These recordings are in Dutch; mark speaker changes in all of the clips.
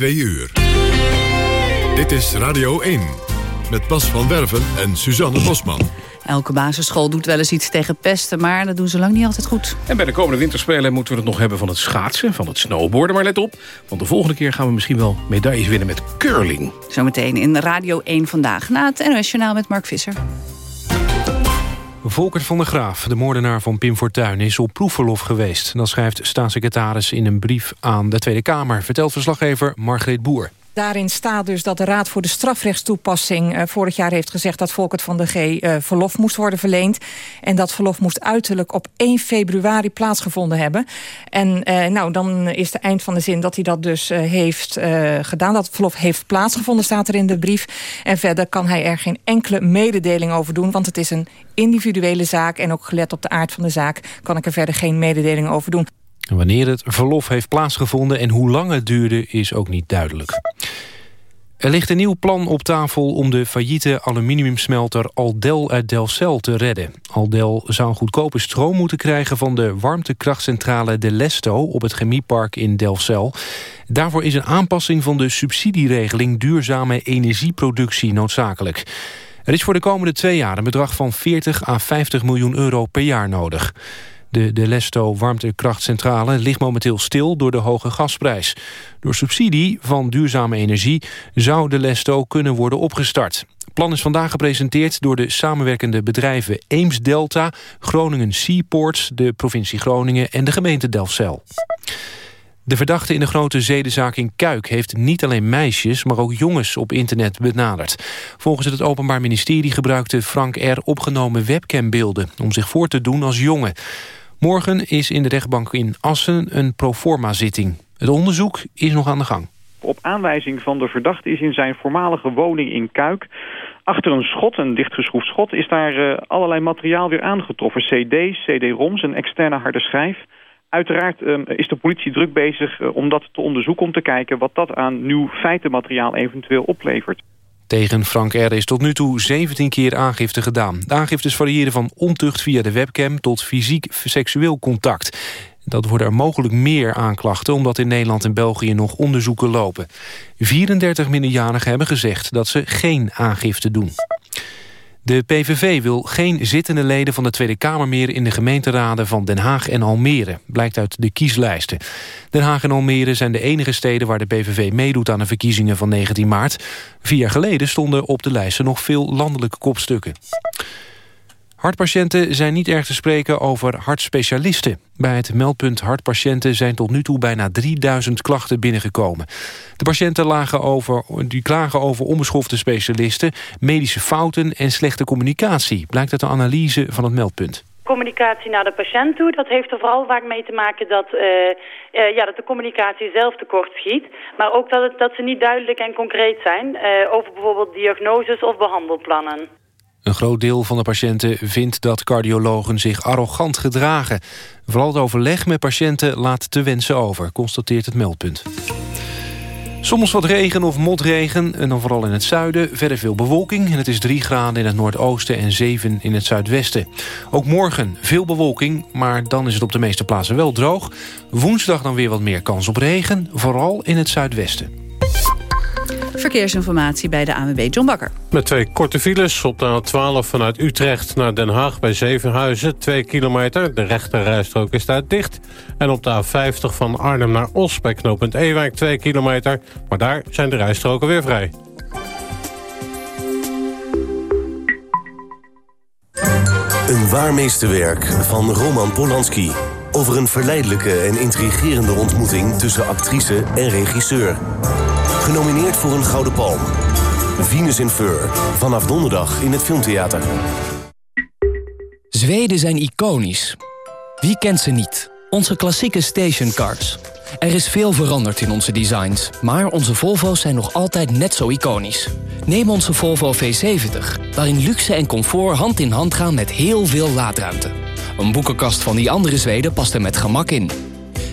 Speaker 1: 2 uur. Dit is Radio 1 met Bas van Werven en Suzanne Bosman.
Speaker 2: Elke basisschool doet wel eens iets tegen pesten, maar dat doen ze lang niet altijd goed.
Speaker 3: En bij de komende winterspelen moeten we het nog hebben van het schaatsen, van het snowboarden. Maar let op, want de volgende keer gaan we misschien wel medailles winnen met curling.
Speaker 2: Zometeen in Radio 1 Vandaag, na het NOS Journaal met Mark Visser.
Speaker 4: Volkert van der Graaf, de moordenaar van Pim Fortuyn... is op proefverlof geweest. Dat schrijft staatssecretaris in een brief aan de Tweede Kamer... vertelt verslaggever Margreet Boer.
Speaker 5: Daarin staat dus dat de Raad voor de Strafrechtstoepassing... Uh, vorig jaar heeft gezegd dat Volkert van de G uh, verlof moest worden verleend. En dat verlof moest uiterlijk op 1 februari plaatsgevonden hebben. En uh, nou, dan is de eind van de zin dat hij dat dus heeft gedaan. Dat verlof heeft plaatsgevonden, staat er in de brief. En verder kan hij er geen enkele mededeling over doen... want het is een individuele zaak en ook gelet op de aard van de zaak... kan ik er verder geen mededeling over doen.
Speaker 4: Wanneer het verlof heeft plaatsgevonden en hoe lang het duurde is ook niet duidelijk. Er ligt een nieuw plan op tafel om de failliete aluminiumsmelter Aldel uit Delcel te redden. Aldel zou goedkope stroom moeten krijgen van de warmtekrachtcentrale De Lesto op het chemiepark in Delfzijl. Daarvoor is een aanpassing van de subsidieregeling duurzame energieproductie noodzakelijk. Er is voor de komende twee jaar een bedrag van 40 à 50 miljoen euro per jaar nodig. De De Lesto warmtekrachtcentrale ligt momenteel stil door de hoge gasprijs. Door subsidie van duurzame energie zou De Lesto kunnen worden opgestart. Het plan is vandaag gepresenteerd door de samenwerkende bedrijven Eems Delta, Groningen Seaports, de provincie Groningen en de gemeente Delfzijl. De verdachte in de grote zedenzaak in Kuik heeft niet alleen meisjes... maar ook jongens op internet benaderd. Volgens het Openbaar Ministerie gebruikte Frank R. opgenomen webcambeelden... om zich voor te doen als jongen. Morgen is in de rechtbank in Assen een proforma-zitting. Het onderzoek is nog aan de gang.
Speaker 6: Op aanwijzing van de verdachte is in zijn voormalige woning in Kuik... achter een schot, een dichtgeschroefd schot, is daar uh, allerlei materiaal weer aangetroffen. CD's, CD-ROMs, een externe harde schijf... Uiteraard uh, is de politie druk bezig uh, om dat te onderzoeken... om te kijken wat dat aan nieuw feitenmateriaal eventueel oplevert.
Speaker 4: Tegen Frank R. is tot nu toe 17 keer aangifte gedaan. De aangiftes variëren van ontucht via de webcam tot fysiek seksueel contact. Dat worden er mogelijk meer aanklachten... omdat in Nederland en België nog onderzoeken lopen. 34 minderjarigen hebben gezegd dat ze geen aangifte doen. De PVV wil geen zittende leden van de Tweede Kamer meer... in de gemeenteraden van Den Haag en Almere, blijkt uit de kieslijsten. Den Haag en Almere zijn de enige steden waar de PVV meedoet... aan de verkiezingen van 19 maart. Vier jaar geleden stonden op de lijsten nog veel landelijke kopstukken. Hartpatiënten zijn niet erg te spreken over hartspecialisten. Bij het meldpunt hartpatiënten zijn tot nu toe bijna 3000 klachten binnengekomen. De patiënten over, die klagen over onbeschofte specialisten... medische fouten en slechte communicatie... blijkt uit de analyse van het meldpunt
Speaker 7: communicatie naar de patiënt toe. Dat heeft er vooral vaak mee te maken dat, uh, uh, ja, dat de communicatie zelf tekort schiet. Maar ook dat, het, dat ze niet duidelijk en concreet zijn uh, over bijvoorbeeld diagnoses of behandelplannen.
Speaker 4: Een groot deel van de patiënten vindt dat cardiologen zich arrogant gedragen. Vooral het overleg met patiënten laat te wensen over, constateert het meldpunt. Soms wat regen of motregen, en dan vooral in het zuiden. Verder veel bewolking en het is 3 graden in het noordoosten en 7 in het zuidwesten. Ook morgen veel bewolking, maar dan is het op de meeste plaatsen wel droog. Woensdag dan weer wat meer kans op regen, vooral in het zuidwesten.
Speaker 2: Verkeersinformatie bij de ANWB John Bakker.
Speaker 8: Met twee korte files op de A12 vanuit Utrecht naar Den Haag bij Zevenhuizen. Twee kilometer, de rechterrijstrook is daar dicht. En op de A50 van Arnhem naar Os bij knooppunt Ewijk 2 kilometer. Maar daar zijn de rijstroken weer vrij.
Speaker 9: Een waar meesterwerk van Roman Polanski. Over een verleidelijke en intrigerende ontmoeting tussen actrice en regisseur. Genomineerd voor een Gouden Palm. Venus in Fur. Vanaf donderdag in het Filmtheater.
Speaker 10: Zweden zijn iconisch. Wie kent ze niet? Onze klassieke stationcars. Er is veel veranderd in onze designs, maar onze Volvo's zijn nog altijd net zo iconisch. Neem onze Volvo V70, waarin luxe en comfort hand in hand gaan met heel veel laadruimte. Een boekenkast van die andere Zweden past er met gemak in.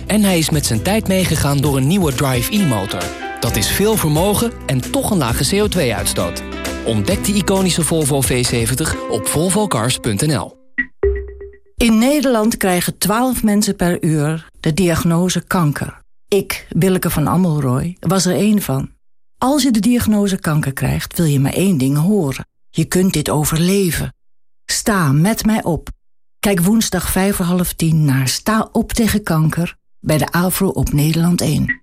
Speaker 10: En hij is met zijn tijd meegegaan door een nieuwe Drive e-motor. Dat is veel vermogen en toch een lage CO2-uitstoot. Ontdek de iconische Volvo V70 op volvocars.nl.
Speaker 11: In Nederland krijgen 12 mensen per uur de diagnose kanker. Ik, Willeke van Ammelrooy, was er één van. Als je de diagnose kanker krijgt, wil je maar één ding horen. Je kunt dit overleven. Sta met mij op. Kijk woensdag vijf voor half tien naar Sta op tegen kanker... bij de AVRO op Nederland 1.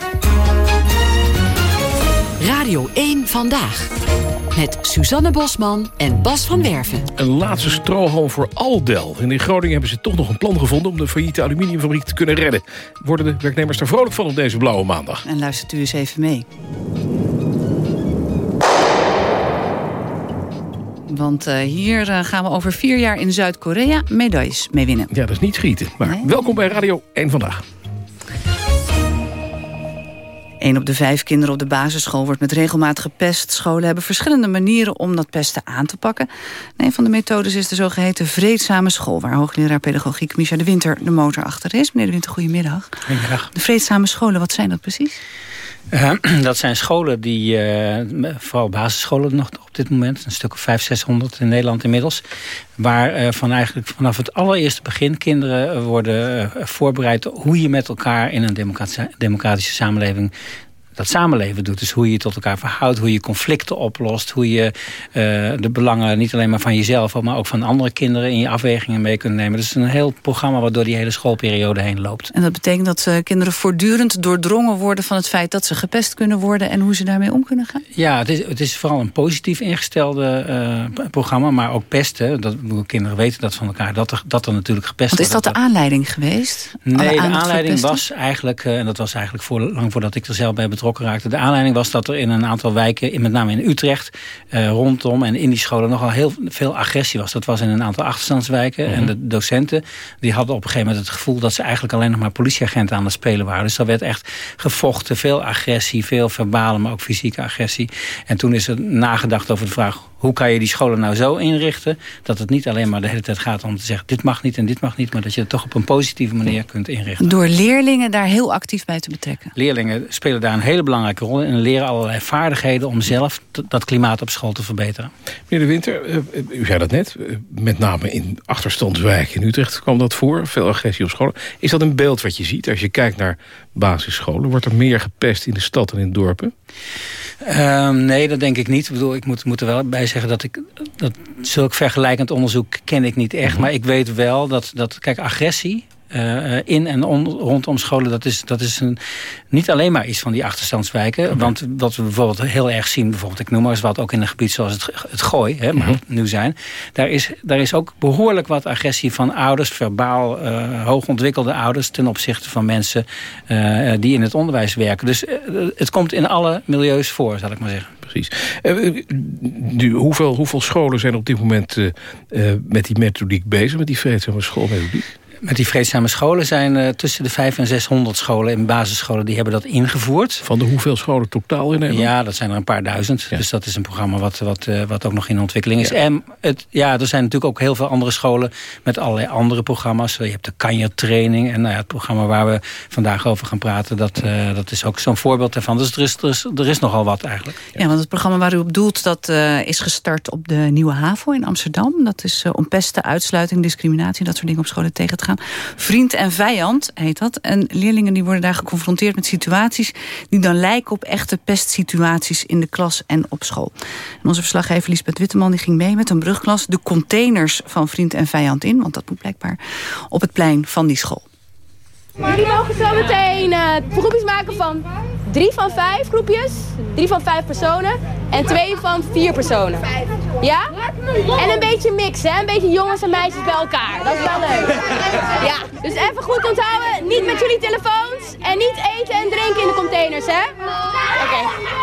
Speaker 12: Radio 1 Vandaag. Met Suzanne Bosman en Bas van Werven.
Speaker 3: Een laatste strohalm voor Aldel. En in Groningen hebben ze toch nog een plan gevonden... om de failliete aluminiumfabriek te kunnen redden. Worden de werknemers er vrolijk van op deze blauwe maandag?
Speaker 2: En luistert u eens even mee. Want uh, hier uh, gaan we over vier jaar in Zuid-Korea medailles mee winnen.
Speaker 3: Ja, dat is niet schieten. Maar nee. welkom bij Radio 1 Vandaag.
Speaker 2: Een op de vijf kinderen op de basisschool wordt met regelmaat gepest. Scholen hebben verschillende manieren om dat pesten aan te pakken. En een van de methodes is de zogeheten vreedzame school... waar hoogleraar pedagogiek Micha de Winter de motor achter is. Meneer de Winter, goedemiddag.
Speaker 13: Goedemiddag.
Speaker 2: De vreedzame scholen, wat zijn dat precies?
Speaker 13: Dat zijn scholen die, uh, vooral basisscholen nog op dit moment... een stuk of 500, 600 in Nederland inmiddels... waar uh, van eigenlijk vanaf het allereerste begin kinderen worden voorbereid... hoe je met elkaar in een democratische samenleving dat samenleven doet. Dus hoe je je tot elkaar verhoudt, hoe je conflicten oplost... hoe je uh, de belangen niet alleen maar van jezelf... maar ook van andere kinderen in je afwegingen mee kunt nemen. Dus het is een heel programma wat door die hele schoolperiode heen loopt.
Speaker 2: En dat betekent dat uh, kinderen voortdurend doordrongen worden... van het feit dat ze gepest kunnen worden... en hoe ze daarmee om kunnen gaan?
Speaker 13: Ja, het is, het is vooral een positief ingestelde uh, programma... maar ook pesten. Dat, kinderen weten dat van elkaar, dat er, dat er natuurlijk gepest
Speaker 2: Want is
Speaker 13: wordt.
Speaker 2: dat de aanleiding geweest?
Speaker 13: Nee, de aanleiding was eigenlijk... en dat was eigenlijk voor, lang voordat ik er zelf bij betrokken raakte. De aanleiding was dat er in een aantal wijken, met name in Utrecht, uh, rondom en in die scholen nogal heel veel agressie was. Dat was in een aantal achterstandswijken. Mm -hmm. En de docenten die hadden op een gegeven moment het gevoel dat ze eigenlijk alleen nog maar politieagenten aan het spelen waren. Dus er werd echt gevochten, veel agressie, veel verbale, maar ook fysieke agressie. En toen is er nagedacht over de vraag hoe kan je die scholen nou zo inrichten... dat het niet alleen maar de hele tijd gaat om te zeggen... dit mag niet en dit mag niet... maar dat je het toch op een positieve manier kunt inrichten.
Speaker 2: Door leerlingen daar heel actief bij te betrekken?
Speaker 13: Leerlingen spelen daar een hele belangrijke rol in... en leren allerlei vaardigheden om zelf dat klimaat op school te verbeteren.
Speaker 3: Meneer De Winter, u zei dat net... met name in achterstandswijken in Utrecht kwam dat voor. Veel agressie op scholen. Is dat een beeld wat je ziet als je kijkt naar basisscholen? Wordt er meer gepest in de stad dan in de dorpen?
Speaker 13: Um, nee, dat denk ik niet. Ik bedoel, ik moet, moet er wel bij zeggen dat ik... dat zulk vergelijkend onderzoek ken ik niet echt. Mm -hmm. Maar ik weet wel dat, dat kijk, agressie... Uh, in en on, rondom scholen, dat is, dat is een, niet alleen maar iets van die achterstandswijken. -hmm. Want wat we bijvoorbeeld heel erg zien, bijvoorbeeld ik noem maar eens wat, ook in een gebied zoals het, het gooi, hè, maar mm -hmm. nu zijn. Daar is, daar is ook behoorlijk wat agressie van ouders, verbaal uh, hoogontwikkelde ouders, ten opzichte van mensen die in het onderwijs werken. Dus het komt in alle milieus voor, zal ik maar zeggen.
Speaker 3: Precies. Hoeveel, hoeveel scholen zijn op dit moment met die methodiek bezig, met die vreedzame schoolmethodiek?
Speaker 13: Met die vreedzame scholen zijn uh, tussen de 500 en 600 scholen en basisscholen die hebben dat ingevoerd.
Speaker 3: Van de hoeveel scholen totaal in Nederland?
Speaker 13: Ja, dat zijn er een paar duizend. Ja. Dus dat is een programma wat, wat, uh, wat ook nog in ontwikkeling is. Ja. En het, ja, er zijn natuurlijk ook heel veel andere scholen met allerlei andere programma's. Je hebt de kanjertraining en nou ja, het programma waar we vandaag over gaan praten, dat, uh, dat is ook zo'n voorbeeld daarvan. Dus er is, er, is, er is nogal wat eigenlijk.
Speaker 2: Ja, want het programma waar u op doelt, dat is gestart op de Nieuwe HAVO in Amsterdam. Dat is om pesten, uitsluiting, discriminatie, dat soort dingen op scholen tegen te gaan. Vriend en vijand heet dat. En leerlingen die worden daar geconfronteerd met situaties... die dan lijken op echte pestsituaties in de klas en op school. Onze verslaggever Lisbeth Witteman die ging mee met een brugklas... de containers van Vriend en vijand in. Want dat moet blijkbaar op het plein van die school.
Speaker 14: Jullie mogen zo meteen uh, groepjes maken van drie van vijf groepjes, drie van vijf personen en twee van vier personen. Ja? En een beetje mix, hè? Een beetje jongens en meisjes bij elkaar. Dat is wel leuk. Ja, dus even goed onthouden, niet met jullie telefoons en niet eten en drinken in de containers, hè? Oké.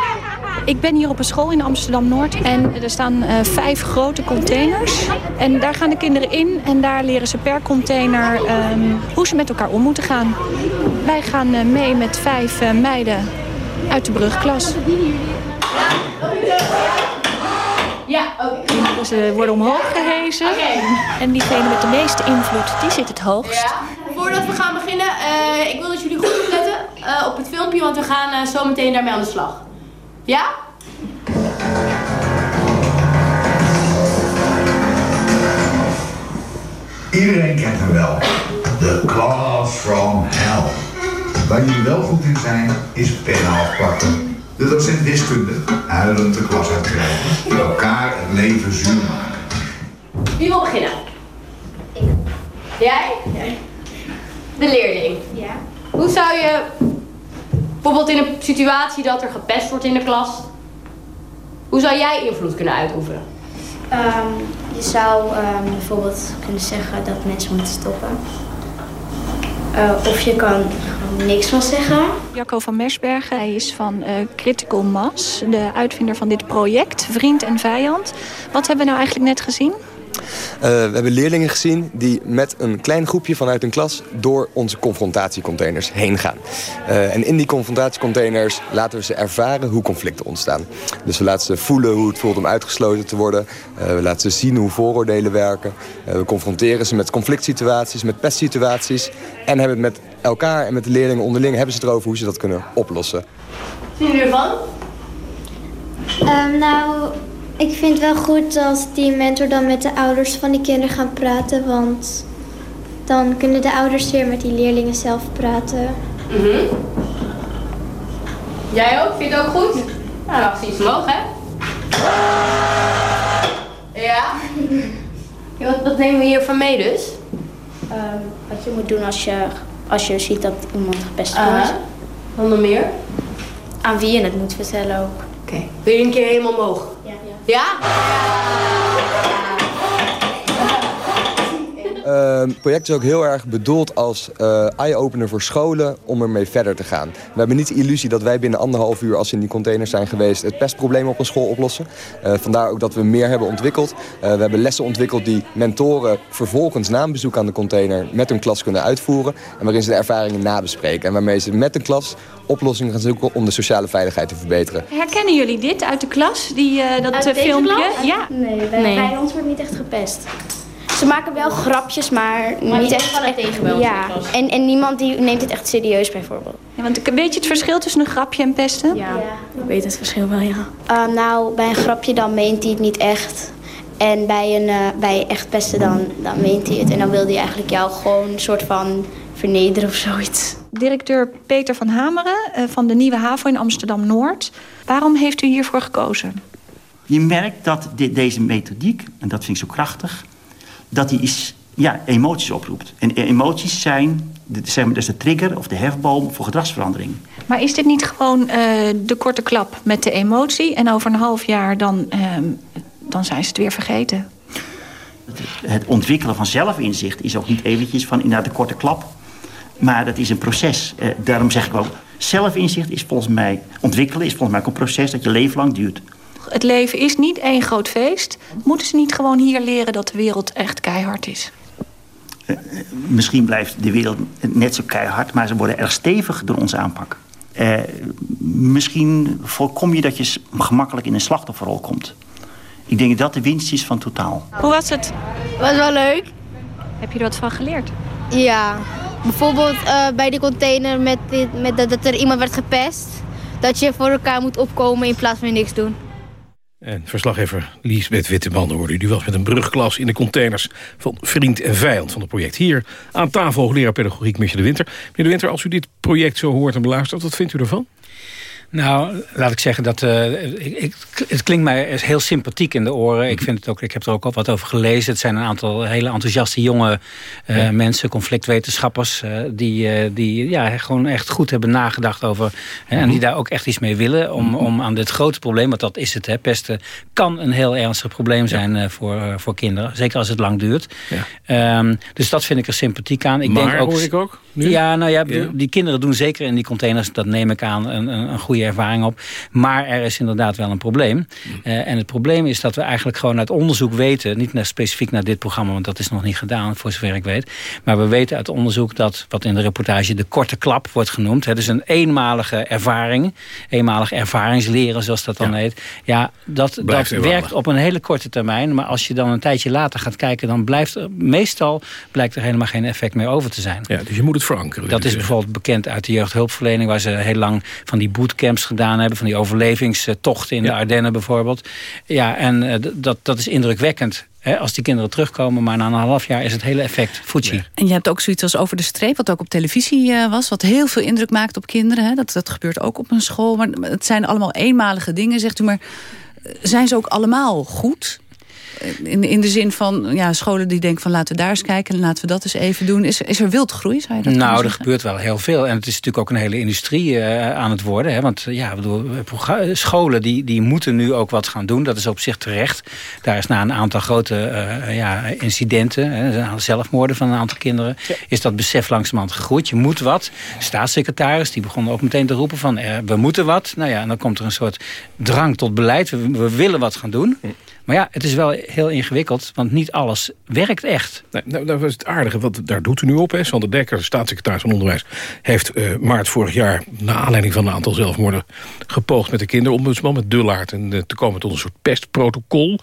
Speaker 15: Ik ben hier op een school in Amsterdam-Noord en er staan uh, vijf grote containers. En daar gaan de kinderen in en daar leren ze per container um, hoe ze met elkaar om moeten gaan. Wij gaan uh, mee met vijf uh, meiden uit de brugklas.
Speaker 14: Ja.
Speaker 15: Okay. Ze worden omhoog gehezen. En diegene met de meeste invloed, die zit het hoogst.
Speaker 14: Voordat we gaan beginnen, ik wil dat jullie goed opletten op het filmpje, want we gaan zo meteen daarmee aan de slag. Ja?
Speaker 16: Iedereen kent hem wel. The Claws from Hell. Waar jullie wel goed in zijn, is pennen afpakken. De docent wiskunde huilend de klas uitkrijgen. Elkaar het leven zuur maken.
Speaker 14: Wie wil beginnen? Ik. Jij?
Speaker 17: Jij.
Speaker 14: De leerling.
Speaker 17: Ja.
Speaker 14: Hoe zou je, bijvoorbeeld in een situatie dat er gepest wordt in de klas, hoe zou jij invloed kunnen uitoefenen?
Speaker 17: Um, je zou um, bijvoorbeeld kunnen zeggen dat mensen moeten stoppen. Uh, of je kan gewoon niks van zeggen.
Speaker 15: Jacco van Mersbergen, hij is van uh, Critical Mass, de uitvinder van dit project, Vriend en Vijand. Wat hebben we nou eigenlijk net gezien?
Speaker 18: Uh, we hebben leerlingen gezien die met een klein groepje vanuit een klas door onze confrontatiecontainers heen gaan. Uh, en in die confrontatiecontainers laten we ze ervaren hoe conflicten ontstaan. Dus we laten ze voelen hoe het voelt om uitgesloten te worden. Uh, we laten ze zien hoe vooroordelen werken. we confronteren ze met conflict situaties, met pestsituaties. En hebben het met elkaar en met de leerlingen onderling hebben ze het erover hoe ze dat kunnen oplossen.
Speaker 14: Wat vinden jullie ervan?
Speaker 17: Um, nou, ik vind het wel goed als die mentor dan met de ouders van die kinderen gaan praten. Want dan kunnen de ouders weer met die leerlingen zelf praten.
Speaker 14: Mm -hmm. Jij ook? Vind je het ook goed? Nou, dan zie je omhoog, hè? Ja? ja wat, wat nemen we hiervan mee dus?
Speaker 17: Um, wat je moet doen als je, als je ziet dat iemand gepest wordt. Uh.
Speaker 14: Wat meer?
Speaker 17: Aan wie je het moet vertellen ook.
Speaker 14: Oké. Okay. Wil je een keer helemaal omhoog?
Speaker 17: Ja.
Speaker 18: Het project is ook heel erg bedoeld als uh, eye-opener voor scholen om ermee verder te gaan. We hebben niet de illusie dat wij binnen anderhalf uur, als we in die containers zijn geweest, het pestprobleem op een school oplossen. Uh, vandaar ook dat we meer hebben ontwikkeld. we hebben lessen ontwikkeld die mentoren vervolgens na een bezoek aan de container met hun klas kunnen uitvoeren. En waarin ze de ervaringen nabespreken. En waarmee ze met de klas oplossingen gaan zoeken om de sociale veiligheid te verbeteren.
Speaker 15: Herkennen jullie dit uit de klas, die, uh, dat
Speaker 17: uit
Speaker 15: filmpje?
Speaker 17: Klas? Ja. Nee, bij, nee, bij ons wordt niet echt gepest. Ze maken wel grapjes, maar,
Speaker 14: maar
Speaker 17: niet
Speaker 14: echt
Speaker 17: echt
Speaker 14: tegen wel.
Speaker 17: Ja, en, en niemand die neemt het echt serieus bijvoorbeeld.
Speaker 15: Ja, want weet je het verschil tussen een grapje en pesten?
Speaker 17: Ja, ja. ik weet het verschil wel, ja. Uh, nou, bij een grapje dan meent hij het niet echt. En bij, een, uh, bij echt pesten dan, dan meent hij het. En dan wil hij eigenlijk jou gewoon een soort van vernederen of zoiets.
Speaker 15: Directeur Peter van Hameren van de Nieuwe HAVO in Amsterdam-Noord. Waarom heeft u hiervoor gekozen?
Speaker 19: Je merkt dat de, deze methodiek, en dat vind ik zo krachtig... dat die is, ja, emoties oproept. En emoties zijn de, zeg maar, dus de trigger of de hefboom voor gedragsverandering.
Speaker 15: Maar is dit niet gewoon uh, de korte klap met de emotie... en over een half jaar dan, uh, dan zijn ze het weer vergeten?
Speaker 19: Het, het ontwikkelen van zelfinzicht is ook niet eventjes van inderdaad de korte klap... Maar dat is een proces. Uh, daarom zeg ik ook, zelfinzicht is volgens mij... ontwikkelen is volgens mij ook een proces dat je leven lang duurt.
Speaker 15: Het leven is niet één groot feest. Moeten ze niet gewoon hier leren dat de wereld echt keihard is?
Speaker 19: Uh, misschien blijft de wereld net zo keihard... maar ze worden erg stevig door onze aanpak. Uh, misschien voorkom je dat je gemakkelijk in een slachtofferrol komt. Ik denk dat dat de winst is van totaal.
Speaker 15: Hoe was het?
Speaker 14: Was wel leuk.
Speaker 15: Heb je er wat van geleerd?
Speaker 14: Ja, Bijvoorbeeld uh, bij de container met, dit, met dat, dat er iemand werd gepest. Dat je voor elkaar moet opkomen in plaats van niks doen.
Speaker 3: En verslaggever Liesbeth Witteman hoorde u was met een brugklas in de containers van vriend en vijand van het project. Hier aan tafel hoogleraar pedagogiek de Winter. Meneer de Winter, als u dit project zo hoort en beluistert, wat vindt u ervan?
Speaker 13: Nou, laat ik zeggen dat uh, ik, het klinkt mij heel sympathiek in de oren. Ik, vind het ook, ik heb er ook al wat over gelezen. Het zijn een aantal hele enthousiaste jonge uh, ja. mensen, conflictwetenschappers... Uh, die, die ja, gewoon echt goed hebben nagedacht over... En die daar ook echt iets mee willen om, om aan dit grote probleem... want dat is het, hè, pesten kan een heel ernstig probleem zijn ja. voor, voor kinderen. Zeker als het lang duurt. Ja. Um, dus dat vind ik er sympathiek aan. Ik
Speaker 3: maar
Speaker 13: denk ook,
Speaker 3: hoor ik ook? Nu?
Speaker 13: Ja, nou ja, die kinderen doen zeker in die containers... dat neem ik aan, een, een goede ervaring op. Maar er is inderdaad wel een probleem. en het probleem is dat we eigenlijk gewoon uit onderzoek weten... niet naar, specifiek naar dit programma, want dat is nog niet gedaan... voor zover ik weet. Maar we weten uit onderzoek dat, wat in de reportage... de korte klap wordt genoemd. Hè, dus een eenmalige ervaring. Eenmalig ervaringsleren, zoals dat dan heet. Ja, dat, dat werkt op een hele korte termijn. Maar als je dan een tijdje later gaat kijken... dan blijft er, meestal blijkt er helemaal geen effect meer over te zijn.
Speaker 3: Ja, dus je moet het verankeren.
Speaker 13: Dat is bijvoorbeeld bekend uit de jeugdhulpverlening... waar ze heel lang van die bootcamps gedaan hebben... van die overlevingstochten in de Ardennen bijvoorbeeld. Ja, en uh, dat, dat is indrukwekkend als die kinderen terugkomen, maar na een half jaar is het hele effect Fuji.
Speaker 2: En je hebt ook zoiets als over de streep, wat ook op televisie uh, was... wat heel veel indruk maakt op kinderen. Hè? Dat, dat gebeurt ook op een school. Maar het zijn allemaal eenmalige dingen, zegt u. Maar eh, zijn ze ook allemaal goed? In, in de zin van ja, scholen die denken van laten we daar eens kijken... en laten we dat eens even doen. Is, is er wildgroei, zou je dat
Speaker 13: Nou, er gebeurt wel heel veel. En het is natuurlijk ook een hele industrie uh, aan het worden. Hè? Want ja, bedoel, scholen die, die moeten nu ook wat gaan doen. Dat is op zich terecht. Daar is na een aantal grote uh, ja, incidenten... Hè, zelfmoorden van een aantal kinderen... is dat besef langzamerhand gegroeid. Je moet wat. Staatssecretaris die begon ook meteen te roepen van... Uh, we moeten wat. Nou ja, en dan komt er een soort drang tot beleid. We, we willen wat gaan doen. Maar ja, het is wel heel ingewikkeld, want niet alles werkt echt.
Speaker 3: Nee, nou, dat was het aardige, want daar doet u nu op. Hè. Sander Dekker, staatssecretaris van Onderwijs... heeft uh, maart vorig jaar, na aanleiding van een aantal zelfmoorden... gepoogd met de kinderombudsman, met Dullaert... en uh, te komen tot een soort pestprotocol.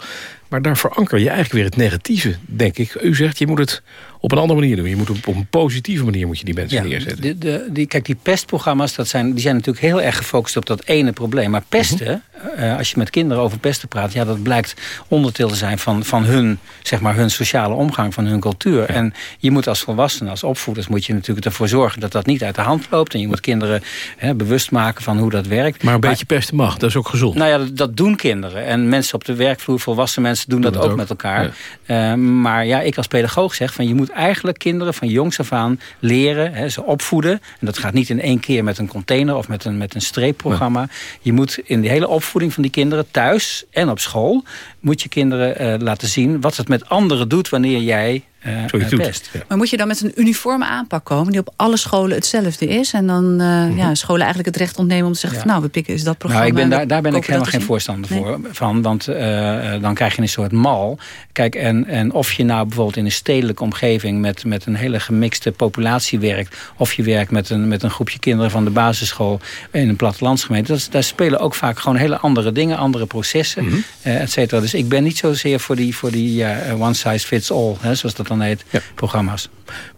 Speaker 3: Maar daar veranker je eigenlijk weer het negatieve, denk ik. U zegt, je moet het op een andere manier doen. Je moet op een positieve manier moet je die mensen
Speaker 13: ja,
Speaker 3: neerzetten.
Speaker 13: De, de, die, kijk, die pestprogramma's dat zijn, die zijn natuurlijk heel erg gefocust op dat ene probleem. Maar pesten, uh, als je met kinderen over pesten praat... Ja, dat blijkt onderdeel te zijn van, van hun, zeg maar, hun sociale omgang, van hun cultuur. En je moet als volwassenen, als opvoeders... moet je natuurlijk ervoor zorgen dat dat niet uit de hand loopt. En je moet kinderen hè, bewust maken van hoe dat werkt.
Speaker 3: Maar een beetje pesten mag, dat is ook gezond.
Speaker 13: Nou ja, dat, dat, doen kinderen. En mensen op de werkvloer, volwassen mensen, doen, dat, ook, met elkaar. Ja. Uh, maar ja, ik als pedagoog zeg van je moet eigenlijk kinderen van jongs af aan leren, hè, ze opvoeden. En dat gaat niet in één keer met een container of met een, met een streepprogramma. Ja. Je moet in de hele opvoeding van die kinderen thuis en op school... moet je kinderen uh, laten zien wat het met anderen doet wanneer jij uh, best.
Speaker 2: Ja. Maar moet je dan met een uniforme aanpak komen... die op alle scholen hetzelfde is... en dan uh, mm -hmm. ja, scholen eigenlijk het recht ontnemen om te zeggen... Ja. Van, nou, we pikken is dat programma.
Speaker 13: Nou, ik ben daar, daar ben ik helemaal geen voorstander nee. voor, van. Want uh, dan krijg je een soort mal. Kijk, en, en of je nou bijvoorbeeld in een stedelijke omgeving... met, met een hele gemixte populatie werkt... of je werkt met een, met een groepje kinderen van de basisschool... in een plattelandsgemeente... Dat, daar spelen ook vaak gewoon hele andere dingen... andere processen, mm -hmm. et cetera. Dus ik ben niet zozeer voor die, voor die one size fits all... Hè, zoals dat dan heet, ja. programma's.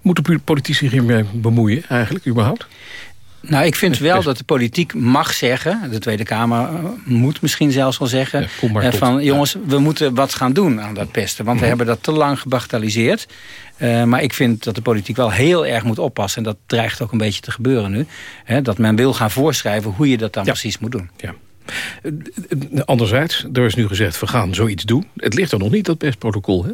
Speaker 3: Moeten politici zich hiermee bemoeien eigenlijk, überhaupt?
Speaker 13: Nou, ik vind wel dat de politiek mag zeggen... de Tweede Kamer moet misschien zelfs wel zeggen... Ja, van jongens, ja. we moeten wat gaan doen aan dat pesten. Want we hebben dat te lang gebagatelliseerd. Uh, maar ik vind dat de politiek wel heel erg moet oppassen. En dat dreigt ook een beetje te gebeuren nu. Hè, dat men wil gaan voorschrijven hoe je dat dan precies moet doen.
Speaker 3: Ja. Anderzijds, er is nu gezegd, we gaan zoiets doen. Het ligt er nog niet, dat pestprotocol, hè?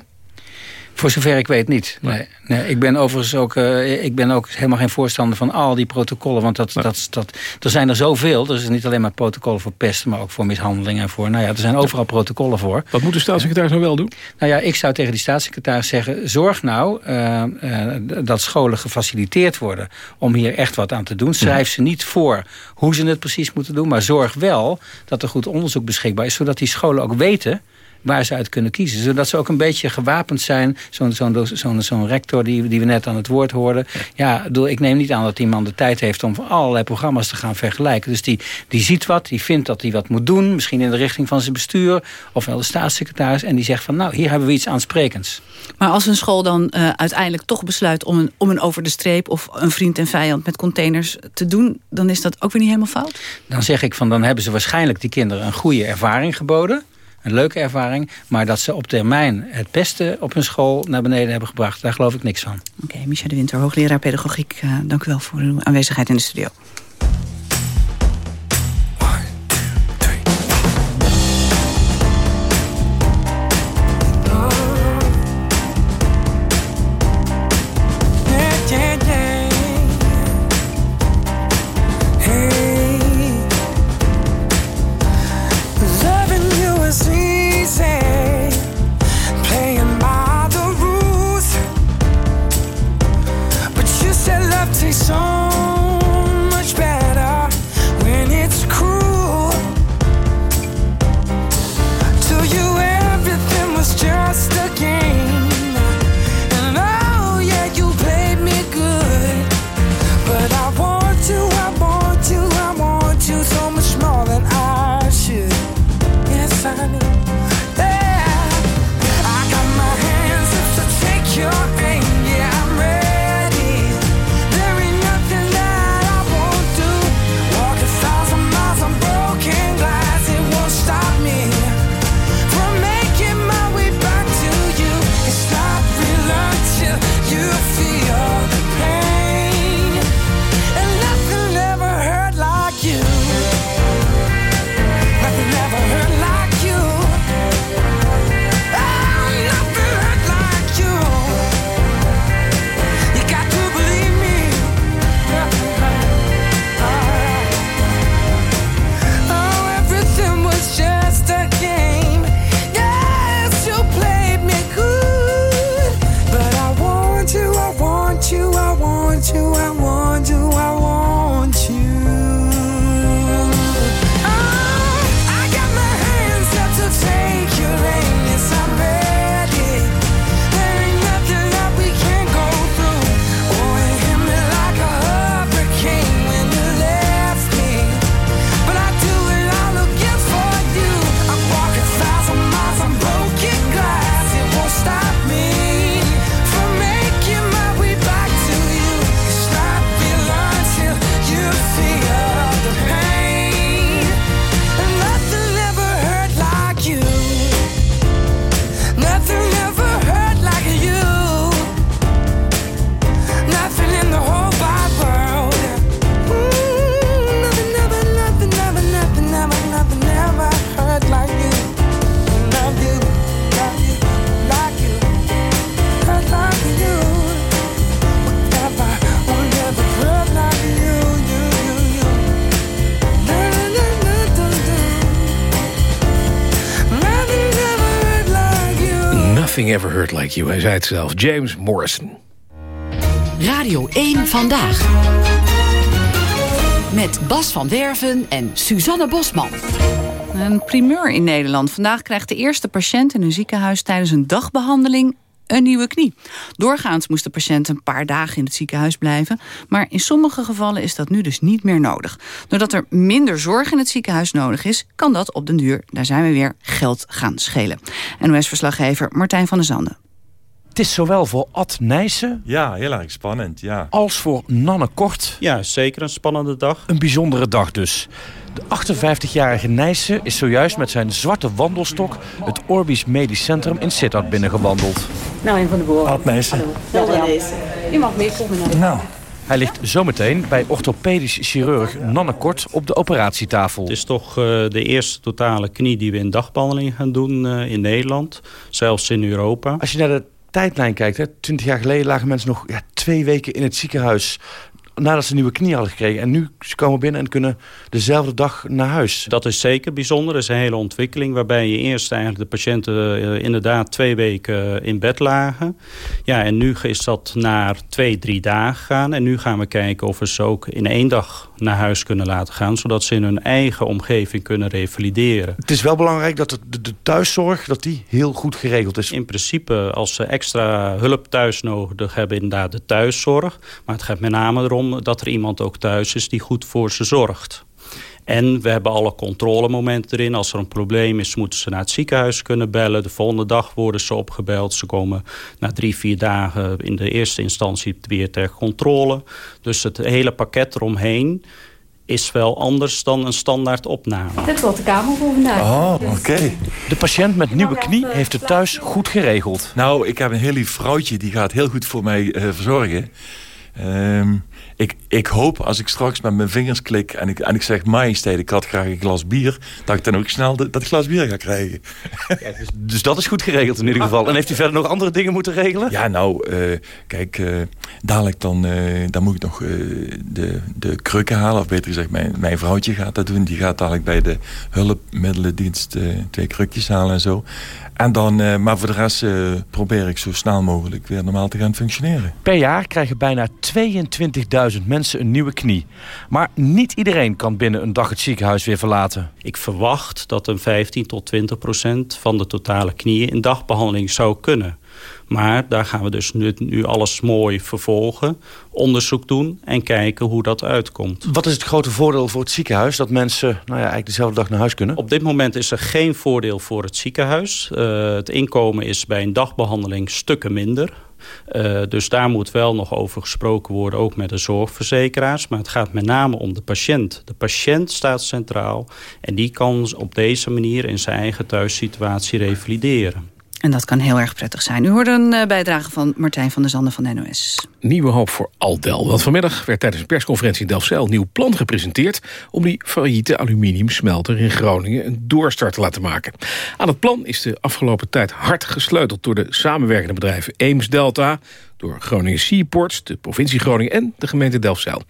Speaker 13: Voor zover ik weet niet. Nee. nee ik ben overigens ook, uh, ik ben ook helemaal geen voorstander van al die protocollen. Want dat, nee. dat, dat, er zijn er zoveel. Er is niet alleen maar protocollen voor pesten, maar ook voor mishandeling en voor. Nou ja, er zijn overal protocollen voor.
Speaker 3: Wat moet de staatssecretaris nou wel doen?
Speaker 13: Nou ja, ik zou tegen die staatssecretaris zeggen: zorg nou uh, uh, dat scholen gefaciliteerd worden om hier echt wat aan te doen. Schrijf ze niet voor hoe ze het precies moeten doen, maar zorg wel dat er goed onderzoek beschikbaar is, zodat die scholen ook weten waar ze uit kunnen kiezen. Zodat ze ook een beetje gewapend zijn. Zo'n zo zo zo rector die, die we net aan het woord hoorden. Ja, ik neem niet aan dat die man de tijd heeft om allerlei programma's te gaan vergelijken. Dus die, die ziet wat, die vindt dat hij wat moet doen. Misschien in de richting van zijn bestuur. Ofwel de staatssecretaris. En die zegt van nou, hier hebben we iets aansprekends.
Speaker 2: Maar als een school dan uh, uiteindelijk toch besluit om een, om een over de streep... of een vriend en vijand met containers te doen... dan is dat ook weer niet helemaal fout?
Speaker 13: Dan zeg ik van dan hebben ze waarschijnlijk die kinderen een goede ervaring geboden een leuke ervaring. Maar dat ze op termijn het beste op hun school naar beneden hebben gebracht... daar geloof ik niks van.
Speaker 2: Oké, okay, Micha de Winter, hoogleraar pedagogiek. Uh, dank u wel voor uw aanwezigheid in de studio.
Speaker 3: Hij zei het zelf. James Morrison.
Speaker 12: Radio 1 Vandaag. Met Bas van Werven en Suzanne Bosman.
Speaker 2: Een primeur in Nederland. Vandaag krijgt de eerste patiënt in een ziekenhuis... tijdens een dagbehandeling een nieuwe knie. Doorgaans moest de patiënt een paar dagen in het ziekenhuis blijven... maar in sommige gevallen is dat nu dus niet meer nodig. Doordat er minder zorg in het ziekenhuis nodig is... kan dat op den duur, daar zijn we weer, geld gaan schelen. NOS-verslaggever Martijn van der Zanden.
Speaker 20: Het is zowel voor Ad Nijssen
Speaker 21: Ja, heel erg spannend, ja.
Speaker 20: als voor Nanne Kort
Speaker 21: Ja, zeker een spannende dag.
Speaker 20: een bijzondere dag dus. De 58-jarige Nijssen is zojuist met zijn zwarte wandelstok... het Orbis Medisch Centrum in Sittard binnengewandeld.
Speaker 2: Nou, een van de boeren.
Speaker 20: Ad Nijssen.
Speaker 2: Je mag mee, kom maar
Speaker 20: Nou. Hij ligt zometeen bij orthopedisch chirurg Nanne Kort op de operatietafel.
Speaker 21: Het is toch eh, de eerste totale knie die we in dagbehandeling gaan doen eh, in Nederland. Zelfs in Europa.
Speaker 20: Als je naar de tijdlijn kijkt, hè, 20 jaar geleden lagen mensen nog ja, twee weken in het ziekenhuis nadat ze een nieuwe knie hadden gekregen. En nu ze komen binnen en kunnen dezelfde dag naar huis.
Speaker 21: Dat is zeker bijzonder. Dat is een hele ontwikkeling waarbij je eerst eigenlijk de patiënten eh, inderdaad twee weken eh, in bed lagen. Ja, en nu is dat naar twee, drie dagen gaan. En nu gaan we kijken of we ze ook in één dag naar huis kunnen laten gaan. Zodat ze in hun eigen omgeving kunnen revalideren.
Speaker 20: Het is wel belangrijk dat de, de thuiszorg dat die heel goed geregeld is.
Speaker 21: In principe, als ze extra hulp thuis nodig hebben, inderdaad de thuiszorg. Maar het gaat met name erom dat er iemand ook thuis is die goed voor ze zorgt. En we hebben alle controlemomenten erin. Als er een probleem is, moeten ze naar het ziekenhuis kunnen bellen. De volgende dag worden ze opgebeld. Ze komen na drie, vier dagen in de eerste instantie weer ter controle. Dus het hele pakket eromheen is wel anders dan een standaard opname.
Speaker 2: Dit wordt de kamer voor vandaag.
Speaker 20: Oh, oké. De patiënt met nieuwe knie heeft het thuis goed geregeld.
Speaker 21: Nou, ik heb een heel lief vrouwtje. Die gaat heel goed voor mij eh, verzorgen. Ehm, ik, ik hoop als ik straks met mijn vingers klik en ik, en ik zeg majesteit, ik had graag een glas bier, dat ik dan ook snel de- dat glas bier ga krijgen.
Speaker 20: dus, dus dat is goed geregeld in ieder geval. En heeft u verder nog andere dingen moeten regelen?
Speaker 21: Ja, nou, eh, kijk, eh, dadelijk dan, eh, dan moet ik nog eh, de, de krukken halen. Of beter gezegd, mijn, mijn vrouwtje gaat dat doen. Die gaat dadelijk bij de hulpmiddelendienst twee krukjes halen en zo. En dan, eh, maar voor de rest eh, probeer ik zo snel mogelijk weer normaal te gaan functioneren.
Speaker 20: Per jaar krijgen bijna 22.000 mensen een nieuwe knie. Maar niet iedereen kan binnen een dag het ziekenhuis weer verlaten.
Speaker 21: Ik verwacht dat een 15 tot 20 procent van de totale knieën in dagbehandeling zou kunnen. Maar daar gaan we dus nu, nu alles mooi vervolgen, onderzoek doen en kijken hoe dat uitkomt.
Speaker 20: Wat is het grote voordeel voor het ziekenhuis dat mensen nou ja, eigenlijk dezelfde dag naar huis kunnen?
Speaker 21: Op dit moment is er geen voordeel voor het ziekenhuis. Eh, het inkomen is bij een dagbehandeling stukken minder. Eh, dus daar moet wel nog over gesproken worden, ook met de zorgverzekeraars. Maar het gaat met name om de patiënt. De patiënt staat centraal en die kan op deze manier in zijn eigen thuissituatie revalideren.
Speaker 2: En dat kan heel erg prettig zijn. U hoorde een eh, bijdrage van Martijn van der Zanden van de NOS.
Speaker 3: Nieuwe hoop voor Aldel. Want vanmiddag werd tijdens een persconferentie in Delfzijl... een nieuw plan gepresenteerd om die failliete aluminiumsmelter in Groningen... een doorstart te laten maken. Aan het plan is de afgelopen tijd hard gesleuteld... door de samenwerkende bedrijven Eems Delta... door Groningen Seaports, de provincie Groningen en de gemeente Delfzijl.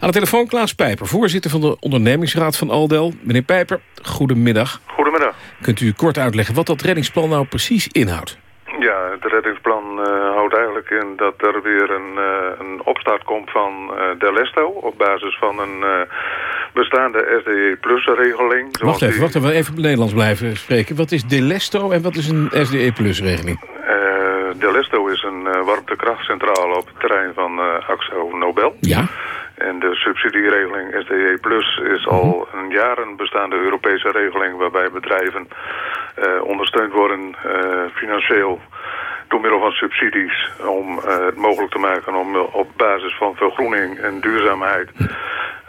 Speaker 3: Aan de telefoon Klaas Pijper, voorzitter van de ondernemingsraad van Aldel. Meneer Pijper, goedemiddag.
Speaker 22: Goedemiddag.
Speaker 3: Kunt u kort uitleggen wat dat reddingsplan nou precies inhoudt?
Speaker 22: Ja, het reddingsplan eh, houdt
Speaker 23: eigenlijk in dat er weer een, eh, een opstart komt van Delesto... op basis van een bestaande SDE Plus regeling.
Speaker 3: Wacht even, wacht even, even Nederlands blijven spreken. Wat is Delesto en wat is een SDE Plus regeling?
Speaker 23: Delesto is een warmtekrachtcentrale op het terrein van Axo Nobel.
Speaker 3: Ja.
Speaker 23: En de subsidieregeling SDE Plus is al een jaren bestaande Europese regeling... waarbij bedrijven eh, ondersteund worden eh, financieel door middel van subsidies... om eh, het mogelijk te maken om op basis van vergroening en duurzaamheid...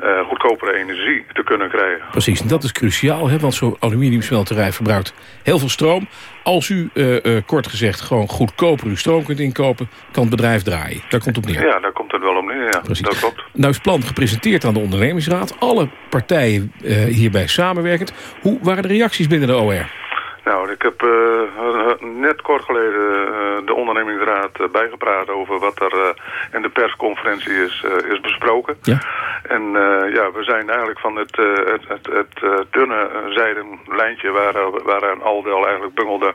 Speaker 23: eh, goedkopere energie te kunnen krijgen.
Speaker 3: Precies, en dat is cruciaal, hè, want zo'n aluminiumsmelterij verbruikt heel veel stroom. Als u, eh, eh, kort gezegd, gewoon goedkoper uw stroom kunt inkopen... kan het bedrijf draaien. Daar komt het op neer.
Speaker 23: Ja, daar komt het wel op neer, ja. Dat klopt.
Speaker 3: Nou is het plan gepresenteerd aan de ondernemingsraad. Alle partijen hierbij samenwerkend. Hoe waren de reacties binnen de OR?
Speaker 23: Nou, ik heb eh, net kort geleden eh, de ondernemingsraad eh, bijgepraat over wat er eh, in de persconferentie is, eh, is besproken.
Speaker 3: Ja.
Speaker 23: En eh, ja, we zijn eigenlijk van het, eh, het, het, het eh, dunne eh, zijden lijntje waar, eh, waaraan Aldel eigenlijk bungelde,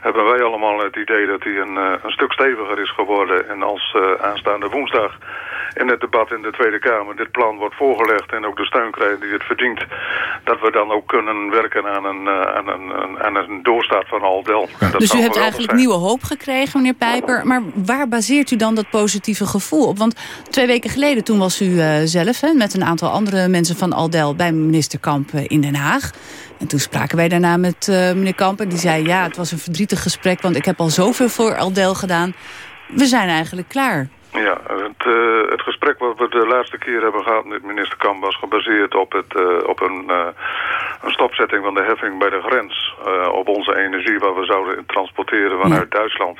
Speaker 23: hebben wij allemaal het idee dat hij een, eh, een stuk steviger is geworden. En als eh, aanstaande woensdag in het debat in de Tweede Kamer dit plan wordt voorgelegd en ook de steun krijgt die het verdient, dat we dan ook kunnen werken aan een, eh, aan een, een- een doorstart van Aldel.
Speaker 2: Dus u hebt eigenlijk
Speaker 23: zijn.
Speaker 2: nieuwe hoop gekregen, meneer Pijper. Maar waar baseert u dan dat positieve gevoel op? Want twee weken geleden, toen was u eh, zelf... Hè, met een aantal andere mensen van Aldel bij minister Kamp eh, in Den Haag. En toen spraken wij daarna met eh, meneer Kamp. En die zei, ja, het was een verdrietig gesprek... want ik heb al zoveel voor Aldel gedaan. We zijn eigenlijk klaar.
Speaker 23: Ja, het, eh, het gesprek wat we de laatste keer hebben gehad met minister Kamp was gebaseerd op, het, eh, op een, eh, een stopzetting van de heffing bij de grens eh, op onze energie waar we zouden transporteren vanuit Duitsland.